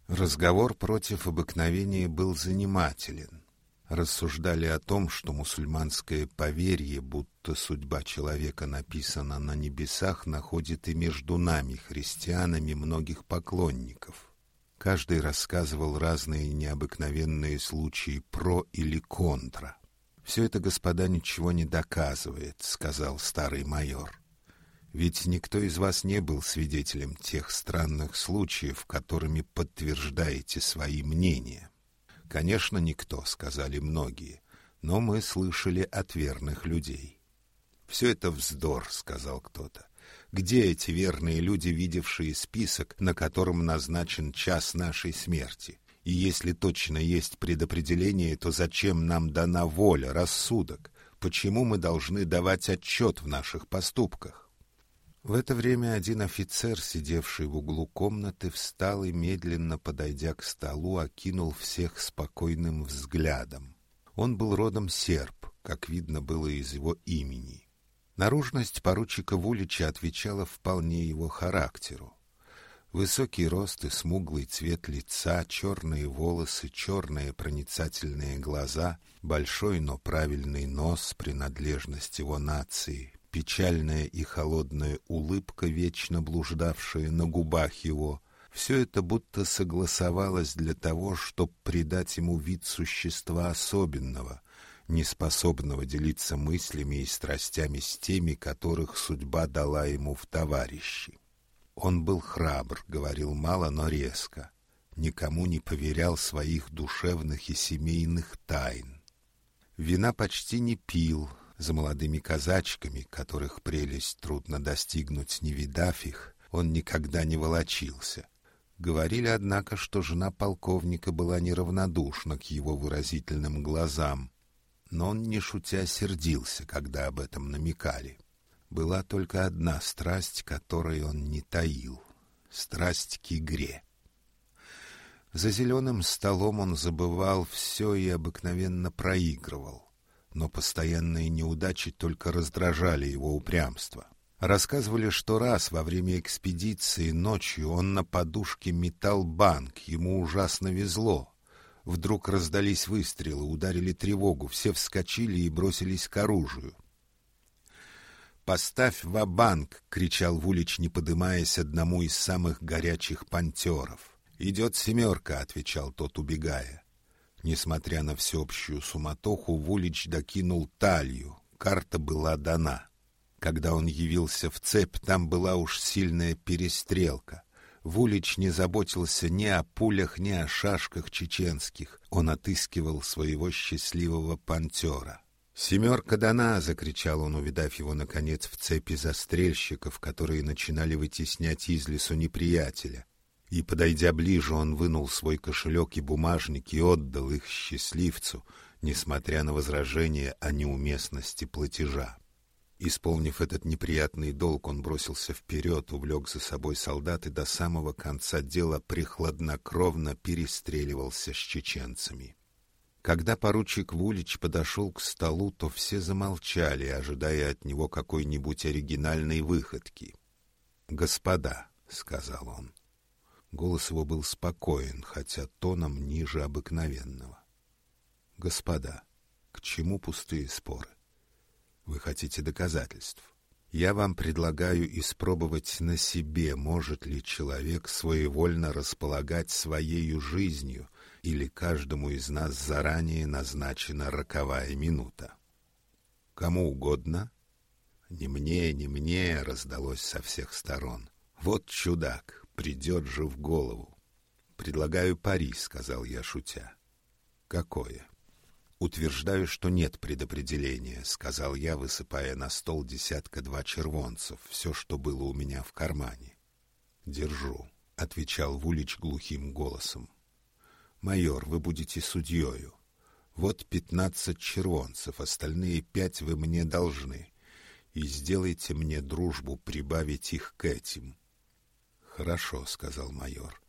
Разговор против обыкновения был занимателен. Рассуждали о том, что мусульманское поверье, будто судьба человека написана на небесах, находит и между нами, христианами, многих поклонников. Каждый рассказывал разные необыкновенные случаи про или контра. «Все это, господа, ничего не доказывает», — сказал старый майор. Ведь никто из вас не был свидетелем тех странных случаев, которыми подтверждаете свои мнения. Конечно, никто, сказали многие, но мы слышали от верных людей. Все это вздор, сказал кто-то. Где эти верные люди, видевшие список, на котором назначен час нашей смерти? И если точно есть предопределение, то зачем нам дана воля, рассудок? Почему мы должны давать отчет в наших поступках? В это время один офицер, сидевший в углу комнаты, встал и, медленно подойдя к столу, окинул всех спокойным взглядом. Он был родом серб, как видно было из его имени. Наружность поручика Вулича отвечала вполне его характеру. Высокий рост и смуглый цвет лица, черные волосы, черные проницательные глаза, большой, но правильный нос, принадлежность его нации, печальная и холодная улыбка, вечно блуждавшая на губах его, все это будто согласовалось для того, чтобы придать ему вид существа особенного, неспособного делиться мыслями и страстями с теми, которых судьба дала ему в товарищи. Он был храбр, говорил мало, но резко, никому не поверял своих душевных и семейных тайн. Вина почти не пил, за молодыми казачками, которых прелесть трудно достигнуть, не видав их, он никогда не волочился. Говорили, однако, что жена полковника была неравнодушна к его выразительным глазам, но он, не шутя, сердился, когда об этом намекали. Была только одна страсть, которой он не таил — страсть к игре. За зеленым столом он забывал все и обыкновенно проигрывал но постоянные неудачи только раздражали его упрямство. Рассказывали, что раз во время экспедиции ночью он на подушке метал банк, ему ужасно везло. Вдруг раздались выстрелы, ударили тревогу, все вскочили и бросились к оружию. «Поставь ва-банк!» — кричал Вулич, не подымаясь одному из самых горячих пантеров. «Идет семерка!» — отвечал тот, убегая. Несмотря на всеобщую суматоху, Вулич докинул талью. Карта была дана. Когда он явился в цепь, там была уж сильная перестрелка. Вулич не заботился ни о пулях, ни о шашках чеченских. Он отыскивал своего счастливого пантера. «Семерка дана!» — закричал он, увидав его, наконец, в цепи застрельщиков, которые начинали вытеснять из лесу неприятеля. И, подойдя ближе, он вынул свой кошелек и бумажник и отдал их счастливцу, несмотря на возражение о неуместности платежа. Исполнив этот неприятный долг, он бросился вперед, увлек за собой солдат и до самого конца дела прихладнокровно перестреливался с чеченцами. Когда поручик Вулич подошел к столу, то все замолчали, ожидая от него какой-нибудь оригинальной выходки. «Господа», — сказал он. Голос его был спокоен, хотя тоном ниже обыкновенного. «Господа, к чему пустые споры? Вы хотите доказательств? Я вам предлагаю испробовать на себе, может ли человек своевольно располагать своей жизнью, или каждому из нас заранее назначена роковая минута. Кому угодно? Не мне, не мне, раздалось со всех сторон. Вот чудак, придет же в голову. Предлагаю пари, сказал я, шутя. Какое? Утверждаю, что нет предопределения, сказал я, высыпая на стол десятка-два червонцев, все, что было у меня в кармане. Держу, отвечал Вулич глухим голосом. «Майор, вы будете судьёю. Вот пятнадцать червонцев, остальные пять вы мне должны. И сделайте мне дружбу прибавить их к этим». «Хорошо», — сказал майор.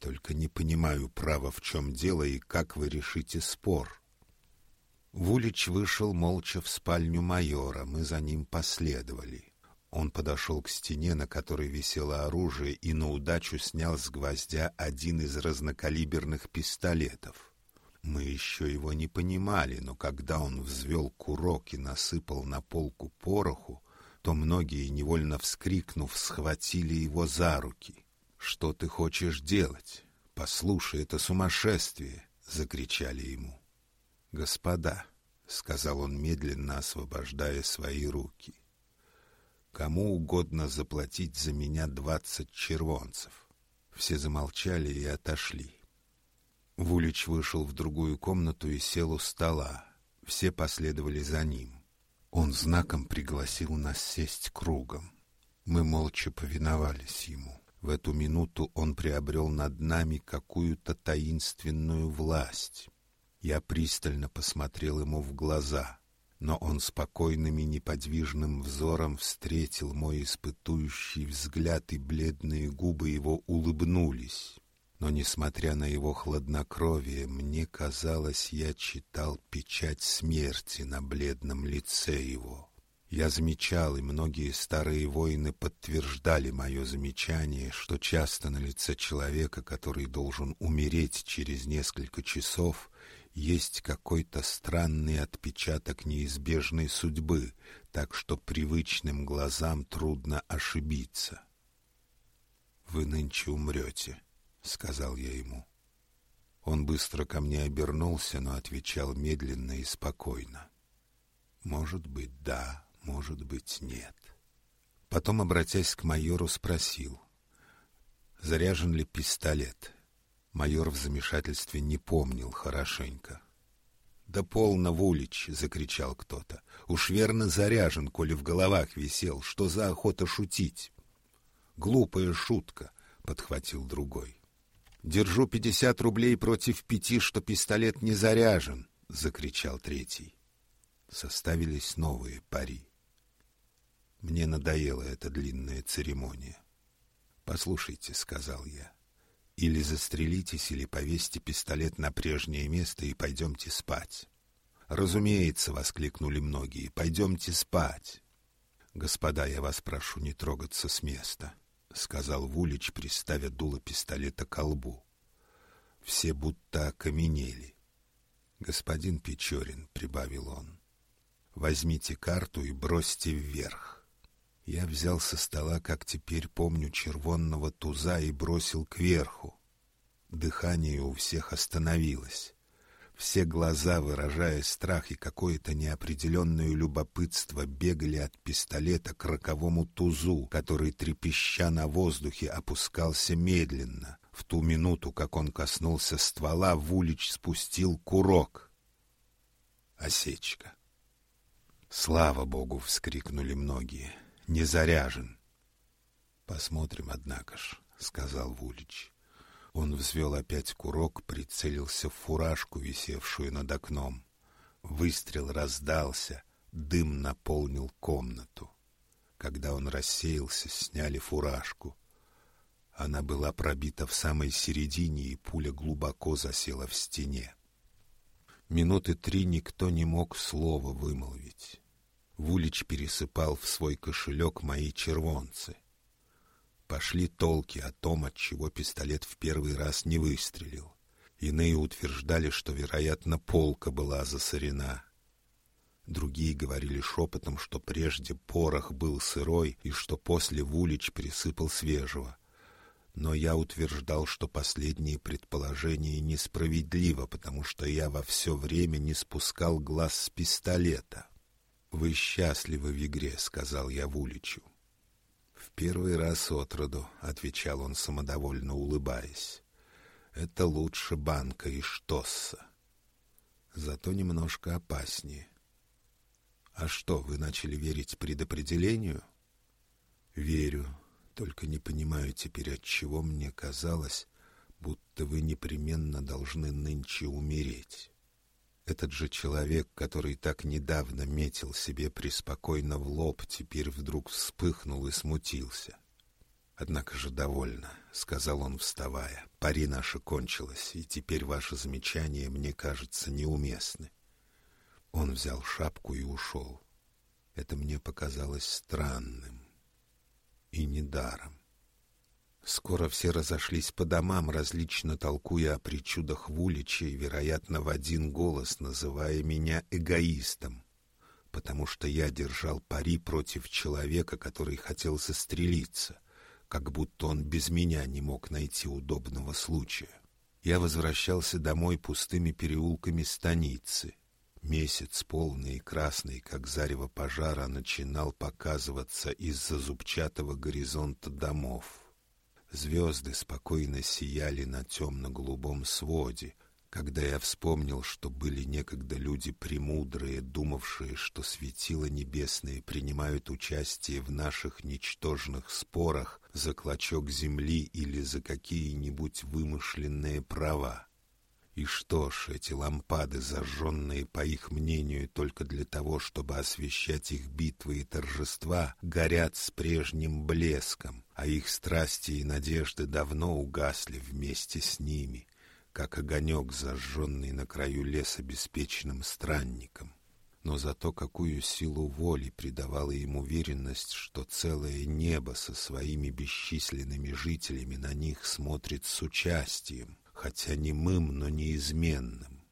«Только не понимаю, право, в чем дело и как вы решите спор». Вулич вышел молча в спальню майора, мы за ним последовали. Он подошел к стене, на которой висело оружие, и на удачу снял с гвоздя один из разнокалиберных пистолетов. Мы еще его не понимали, но когда он взвел курок и насыпал на полку пороху, то многие, невольно вскрикнув, схватили его за руки. «Что ты хочешь делать? Послушай, это сумасшествие!» — закричали ему. «Господа», — сказал он медленно, освобождая свои руки, — Кому угодно заплатить за меня двадцать червонцев. Все замолчали и отошли. Вулич вышел в другую комнату и сел у стола. Все последовали за ним. Он знаком пригласил нас сесть кругом. Мы молча повиновались ему. В эту минуту он приобрел над нами какую-то таинственную власть. Я пристально посмотрел ему в глаза но он спокойным и неподвижным взором встретил мой испытующий взгляд, и бледные губы его улыбнулись. Но, несмотря на его хладнокровие, мне казалось, я читал печать смерти на бледном лице его. Я замечал, и многие старые воины подтверждали мое замечание, что часто на лице человека, который должен умереть через несколько часов, есть какой-то странный отпечаток неизбежной судьбы, так что привычным глазам трудно ошибиться. «Вы нынче умрете», — сказал я ему. Он быстро ко мне обернулся, но отвечал медленно и спокойно. «Может быть, да, может быть, нет». Потом, обратясь к майору, спросил, заряжен ли пистолет. Майор в замешательстве не помнил хорошенько. «Да полно, Вулич!» — закричал кто-то. «Уж верно заряжен, коли в головах висел. Что за охота шутить?» «Глупая шутка!» — подхватил другой. «Держу пятьдесят рублей против пяти, что пистолет не заряжен!» — закричал третий. Составились новые пари. Мне надоела эта длинная церемония. «Послушайте», — сказал я, или застрелитесь, или повесьте пистолет на прежнее место и пойдемте спать. «Разумеется», — воскликнули многие, — «пойдемте спать». «Господа, я вас прошу не трогаться с места», — сказал Вулич, приставя дуло пистолета к колбу. Все будто окаменели. «Господин Печорин», — прибавил он, — «возьмите карту и бросьте вверх». Я взял со стола, как теперь помню, червонного туза и бросил кверху. Дыхание у всех остановилось. Все глаза, выражая страх и какое-то неопределенное любопытство, бегали от пистолета к роковому тузу, который, трепеща на воздухе, опускался медленно. В ту минуту, как он коснулся ствола, Вулич спустил курок. Осечка. «Слава Богу!» — вскрикнули многие. «Не заряжен!» «Посмотрим, однако ж», — сказал Вулич. Он взвел опять курок, прицелился в фуражку, висевшую над окном. Выстрел раздался, дым наполнил комнату. Когда он рассеялся, сняли фуражку. Она была пробита в самой середине, и пуля глубоко засела в стене. Минуты три никто не мог слова вымолвить. Вулич пересыпал в свой кошелек мои червонцы — Пошли толки о том, от чего пистолет в первый раз не выстрелил. Иные утверждали, что, вероятно, полка была засорена. Другие говорили шепотом, что прежде порох был сырой и что после Вулич присыпал свежего. Но я утверждал, что последнее предположение несправедливо, потому что я во все время не спускал глаз с пистолета. «Вы счастливы в игре», — сказал я Вуличу первый раз от роду», — отвечал он, самодовольно улыбаясь. «Это лучше банка и штосса. Зато немножко опаснее». «А что, вы начали верить предопределению?» «Верю, только не понимаю теперь, от чего мне казалось, будто вы непременно должны нынче умереть». Этот же человек, который так недавно метил себе преспокойно в лоб, теперь вдруг вспыхнул и смутился. «Однако же довольно», — сказал он, вставая. «Пари наша кончилась, и теперь ваши замечания, мне кажется, неуместны». Он взял шапку и ушел. Это мне показалось странным и недаром. Скоро все разошлись по домам, различно толкуя о причудах Вулича вероятно, в один голос называя меня эгоистом, потому что я держал пари против человека, который хотел застрелиться, как будто он без меня не мог найти удобного случая. Я возвращался домой пустыми переулками станицы. Месяц, полный и красный, как зарево пожара, начинал показываться из-за зубчатого горизонта домов. Звезды спокойно сияли на темно-голубом своде, когда я вспомнил, что были некогда люди премудрые, думавшие, что светила небесные принимают участие в наших ничтожных спорах за клочок земли или за какие-нибудь вымышленные права. И что ж, эти лампады, зажженные, по их мнению, только для того, чтобы освещать их битвы и торжества, горят с прежним блеском, а их страсти и надежды давно угасли вместе с ними, как огонек, зажженный на краю леса беспечным странником. Но зато какую силу воли придавала им уверенность, что целое небо со своими бесчисленными жителями на них смотрит с участием, хотя немым, но неизменным.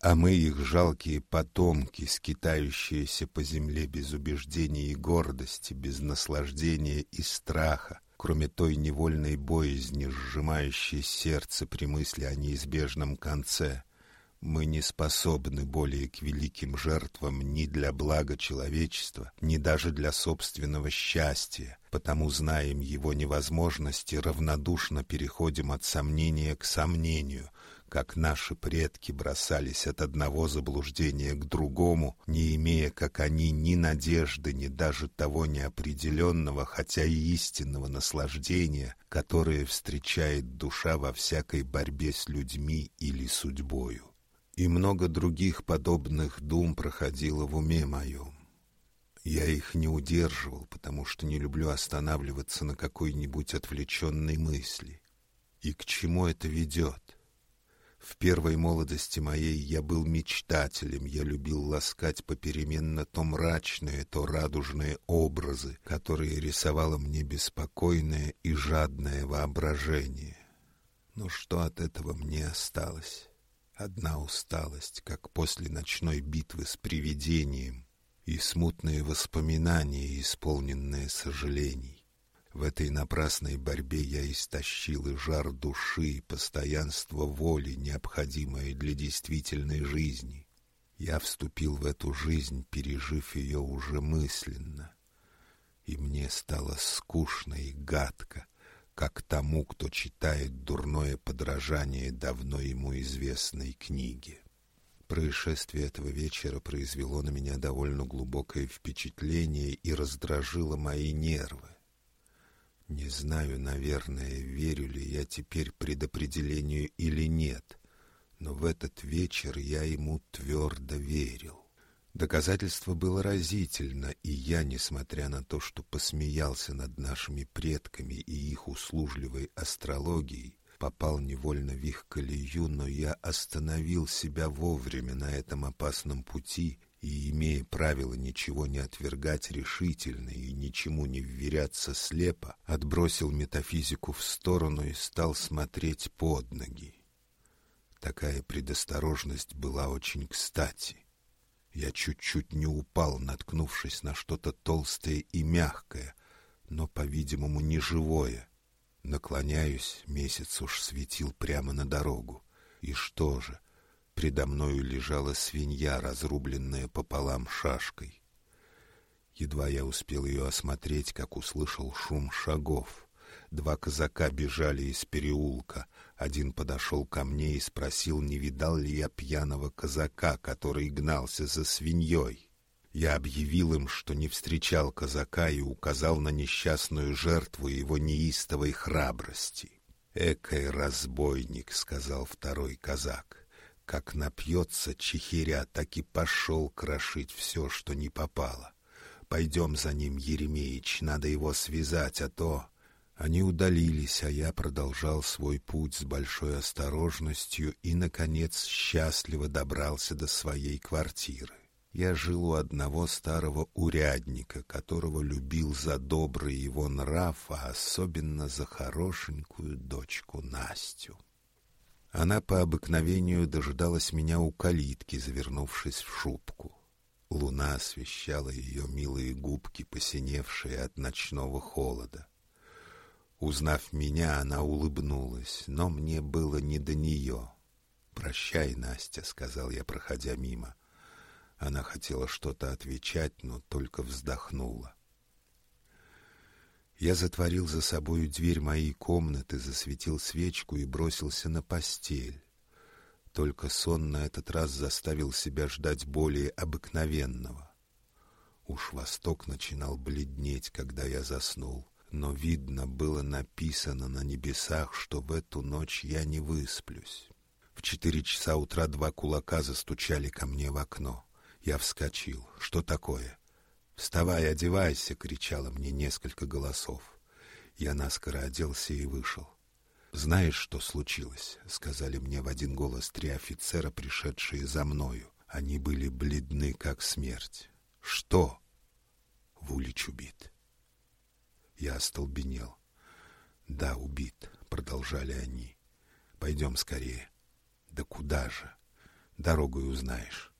А мы их жалкие потомки, скитающиеся по земле без убеждений и гордости, без наслаждения и страха, кроме той невольной боязни, сжимающей сердце при мысли о неизбежном конце, мы не способны более к великим жертвам ни для блага человечества, ни даже для собственного счастья, потому знаем его невозможности, равнодушно переходим от сомнения к сомнению, как наши предки бросались от одного заблуждения к другому, не имея, как они, ни надежды, ни даже того неопределенного, хотя и истинного наслаждения, которое встречает душа во всякой борьбе с людьми или судьбою и много других подобных дум проходило в уме моем. Я их не удерживал, потому что не люблю останавливаться на какой-нибудь отвлеченной мысли. И к чему это ведет? В первой молодости моей я был мечтателем, я любил ласкать попеременно то мрачные, то радужные образы, которые рисовало мне беспокойное и жадное воображение. Но что от этого мне осталось? Одна усталость, как после ночной битвы с привидением, и смутные воспоминания, исполненные сожалений. В этой напрасной борьбе я истощил и жар души, и постоянство воли, необходимое для действительной жизни. Я вступил в эту жизнь, пережив ее уже мысленно, и мне стало скучно и гадко, как тому, кто читает дурное подражание давно ему известной книги. Происшествие этого вечера произвело на меня довольно глубокое впечатление и раздражило мои нервы. Не знаю, наверное, верю ли я теперь предопределению или нет, но в этот вечер я ему твердо верил. Доказательство было разительно, и я, несмотря на то, что посмеялся над нашими предками и их услужливой астрологией, попал невольно в их колею, но я остановил себя вовремя на этом опасном пути и, имея правило ничего не отвергать решительно и ничему не вверяться слепо, отбросил метафизику в сторону и стал смотреть под ноги. Такая предосторожность была очень кстати. Я чуть-чуть не упал, наткнувшись на что-то толстое и мягкое, но, по-видимому, не живое. Наклоняюсь, месяц уж светил прямо на дорогу. И что же — Предо мною лежала свинья, разрубленная пополам шашкой. Едва я успел ее осмотреть, как услышал шум шагов. Два казака бежали из переулка. Один подошел ко мне и спросил, не видал ли я пьяного казака, который гнался за свиньей. Я объявил им, что не встречал казака и указал на несчастную жертву его неистовой храбрости. «Экой разбойник», — сказал второй казак. Как напьется чехиря, так и пошел крошить все, что не попало. Пойдем за ним, Еремеич, надо его связать, а то... Они удалились, а я продолжал свой путь с большой осторожностью и, наконец, счастливо добрался до своей квартиры. Я жил у одного старого урядника, которого любил за добрый его нрав, а особенно за хорошенькую дочку Настю. Она по обыкновению дожидалась меня у калитки, завернувшись в шубку. Луна освещала ее милые губки, посиневшие от ночного холода. Узнав меня, она улыбнулась, но мне было не до нее. «Прощай, Настя», — сказал я, проходя мимо. Она хотела что-то отвечать, но только вздохнула. Я затворил за собою дверь моей комнаты, засветил свечку и бросился на постель. Только сон на этот раз заставил себя ждать более обыкновенного. Уж восток начинал бледнеть, когда я заснул, но видно было написано на небесах, что в эту ночь я не высплюсь. В четыре часа утра два кулака застучали ко мне в окно. Я вскочил. Что такое? «Вставай, одевайся!» — кричало мне несколько голосов. Я наскоро оделся и вышел. «Знаешь, что случилось?» — сказали мне в один голос три офицера, пришедшие за мною. Они были бледны, как смерть. «Что?» «Вулич убит». Я остолбенел. «Да, убит», — продолжали они. «Пойдем скорее». «Да куда же?» «Дорогой узнаешь».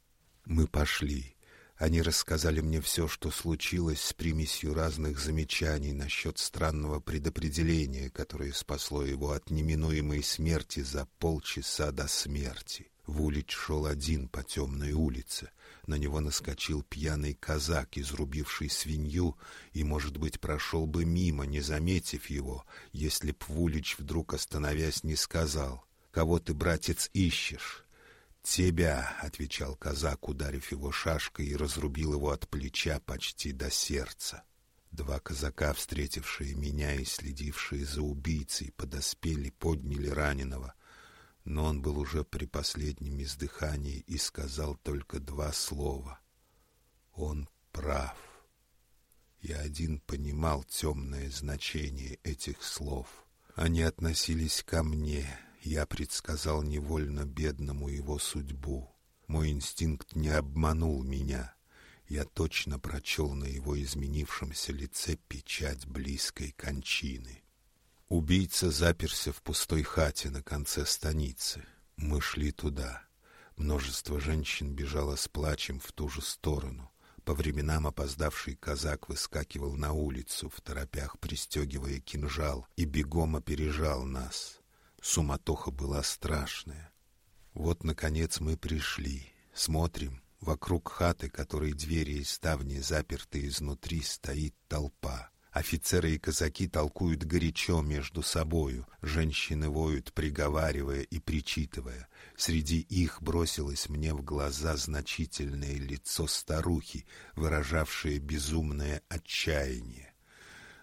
Мы пошли. Они рассказали мне все, что случилось с примесью разных замечаний насчет странного предопределения, которое спасло его от неминуемой смерти за полчаса до смерти. Вулич шел один по темной улице. На него наскочил пьяный казак, изрубивший свинью, и, может быть, прошел бы мимо, не заметив его, если б Вулич вдруг остановясь не сказал «Кого ты, братец, ищешь?» «Тебя», — отвечал казак, ударив его шашкой и разрубил его от плеча почти до сердца. Два казака, встретившие меня и следившие за убийцей, подоспели, подняли раненого, но он был уже при последнем издыхании и сказал только два слова. Он прав. Я один понимал темное значение этих слов. Они относились ко мне, Я предсказал невольно бедному его судьбу. Мой инстинкт не обманул меня. Я точно прочел на его изменившемся лице печать близкой кончины. Убийца заперся в пустой хате на конце станицы. Мы шли туда. Множество женщин бежало с плачем в ту же сторону. По временам опоздавший казак выскакивал на улицу, в торопях пристегивая кинжал, и бегом опережал нас. Суматоха была страшная. Вот, наконец, мы пришли. Смотрим. Вокруг хаты, которой двери и ставни заперты изнутри, стоит толпа. Офицеры и казаки толкуют горячо между собою, женщины воют, приговаривая и причитывая. Среди их бросилось мне в глаза значительное лицо старухи, выражавшее безумное отчаяние.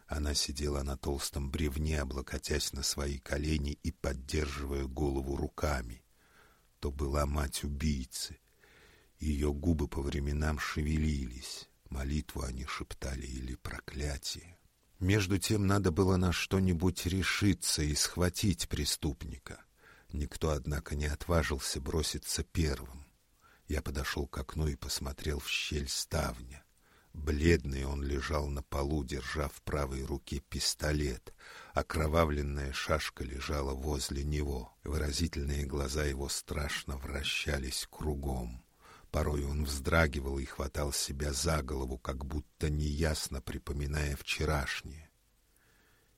Она сидела на толстом бревне, облокотясь на свои колени и поддерживая голову руками. То была мать убийцы. Ее губы по временам шевелились. Молитву они шептали или проклятие. Между тем надо было на что-нибудь решиться и схватить преступника. Никто, однако, не отважился броситься первым. Я подошел к окну и посмотрел в щель ставня. Бледный он лежал на полу, держа в правой руке пистолет. Окровавленная шашка лежала возле него. Выразительные глаза его страшно вращались кругом. Порой он вздрагивал и хватал себя за голову, как будто неясно припоминая вчерашнее.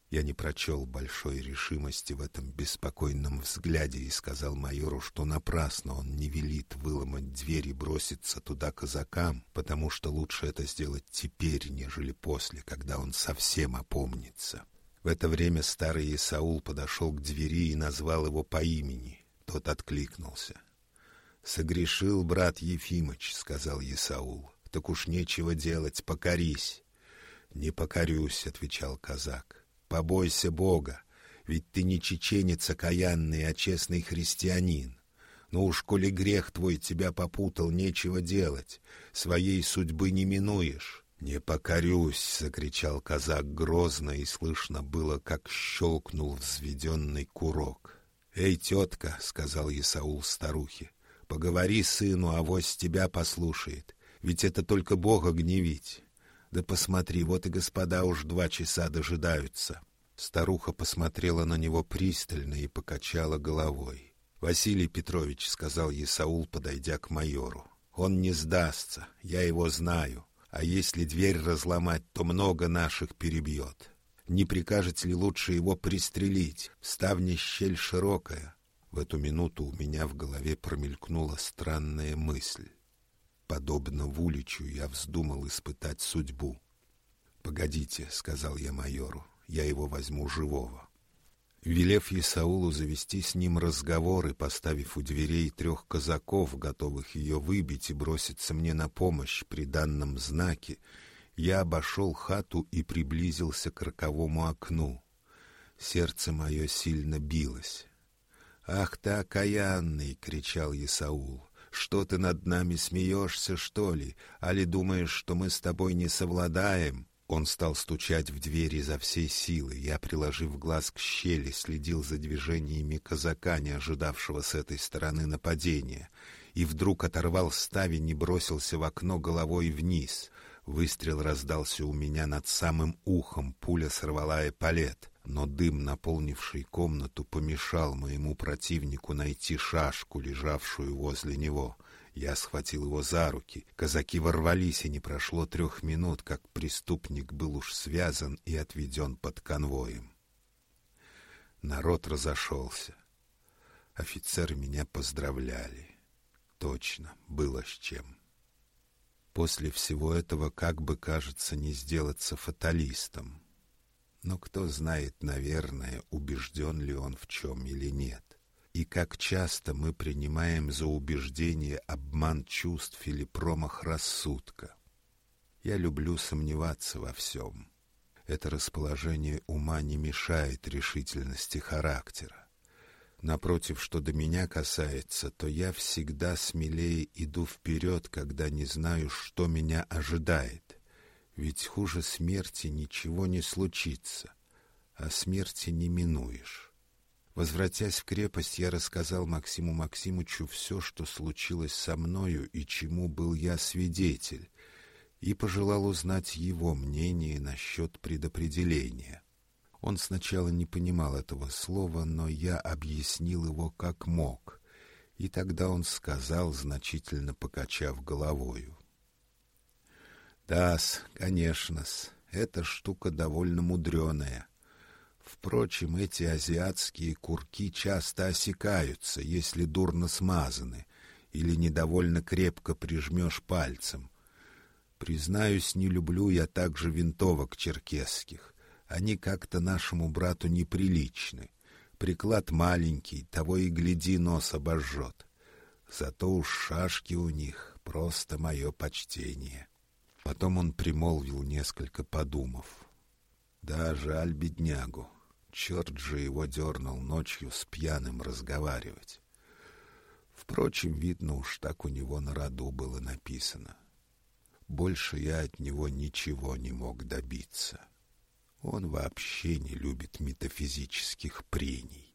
Я не прочел большой решимости в этом беспокойном взгляде и сказал майору, что напрасно он не велит выломать дверь и броситься туда казакам, потому что лучше это сделать теперь, нежели после, когда он совсем опомнится. В это время старый Исаул подошел к двери и назвал его по имени. Тот откликнулся. «Согрешил брат Ефимыч», — сказал Исаул. «Так уж нечего делать, покорись». «Не покорюсь», — отвечал казак. «Побойся Бога, ведь ты не чеченец окаянный, а честный христианин. Но уж коли грех твой тебя попутал, нечего делать, своей судьбы не минуешь». «Не покорюсь!» — закричал казак грозно, и слышно было, как щелкнул взведенный курок. «Эй, тетка!» — сказал Исаул старухе. Поговори сыну, авось тебя послушает, ведь это только Бога гневить. Да посмотри, вот и господа уж два часа дожидаются. Старуха посмотрела на него пристально и покачала головой. «Василий Петрович», — сказал Исаул, подойдя к майору, — «он не сдастся, я его знаю, а если дверь разломать, то много наших перебьет. Не прикажете ли лучше его пристрелить? Ставня щель широкая, в эту минуту у меня в голове промелькнула странная мысль. Подобно Вуличу я вздумал испытать судьбу. «Погодите», — сказал я майору, — «я его возьму живого». Велев Исаулу завести с ним разговор и поставив у дверей трех казаков, готовых ее выбить и броситься мне на помощь при данном знаке, я обошел хату и приблизился к роковому окну. Сердце мое сильно билось. «Ах ты, окаянный!» — кричал Исаул. «Что ты над нами смеешься, что ли? Али думаешь, что мы с тобой не совладаем?» Он стал стучать в дверь изо всей силы. Я, приложив глаз к щели, следил за движениями казака, не ожидавшего с этой стороны нападения, и вдруг оторвал ставень и бросился в окно головой вниз. Выстрел раздался у меня над самым ухом, пуля сорвала эполет но дым, наполнивший комнату, помешал моему противнику найти шашку, лежавшую возле него. Я схватил его за руки. Казаки ворвались, и не прошло трех минут, как преступник был уж связан и отведен под конвоем. Народ разошелся. Офицеры меня поздравляли. Точно, было с чем. После всего этого как бы, кажется, не сделаться фаталистом. Но кто знает, наверное, убежден ли он в чем или нет. И как часто мы принимаем за убеждение обман чувств или промах рассудка. Я люблю сомневаться во всем. Это расположение ума не мешает решительности характера. Напротив, что до меня касается, то я всегда смелее иду вперед, когда не знаю, что меня ожидает. Ведь хуже смерти ничего не случится, а смерти не минуешь. Возвратясь в крепость, я рассказал Максиму Максимовичу все, что случилось со мною и чему был я свидетель, и пожелал узнать его мнение насчет предопределения. Он сначала не понимал этого слова, но я объяснил его как мог, и тогда он сказал, значительно покачав головою. «Да-с, конечно-с, эта штука довольно мудреная. Впрочем, эти азиатские курки часто осекаются, если дурно смазаны или недовольно крепко прижмешь пальцем. Признаюсь, не люблю я также винтовок черкесских. Они как-то нашему брату неприличны. Приклад маленький, того и гляди, нос обожжет. Зато уж шашки у них просто мое почтение. Потом он примолвил, несколько подумав. Да, жаль беднягу. Черт же его дернул ночью с пьяным разговаривать. Впрочем, видно уж так у него на роду было написано. Больше я от него ничего не мог добиться. Он вообще не любит метафизических прений.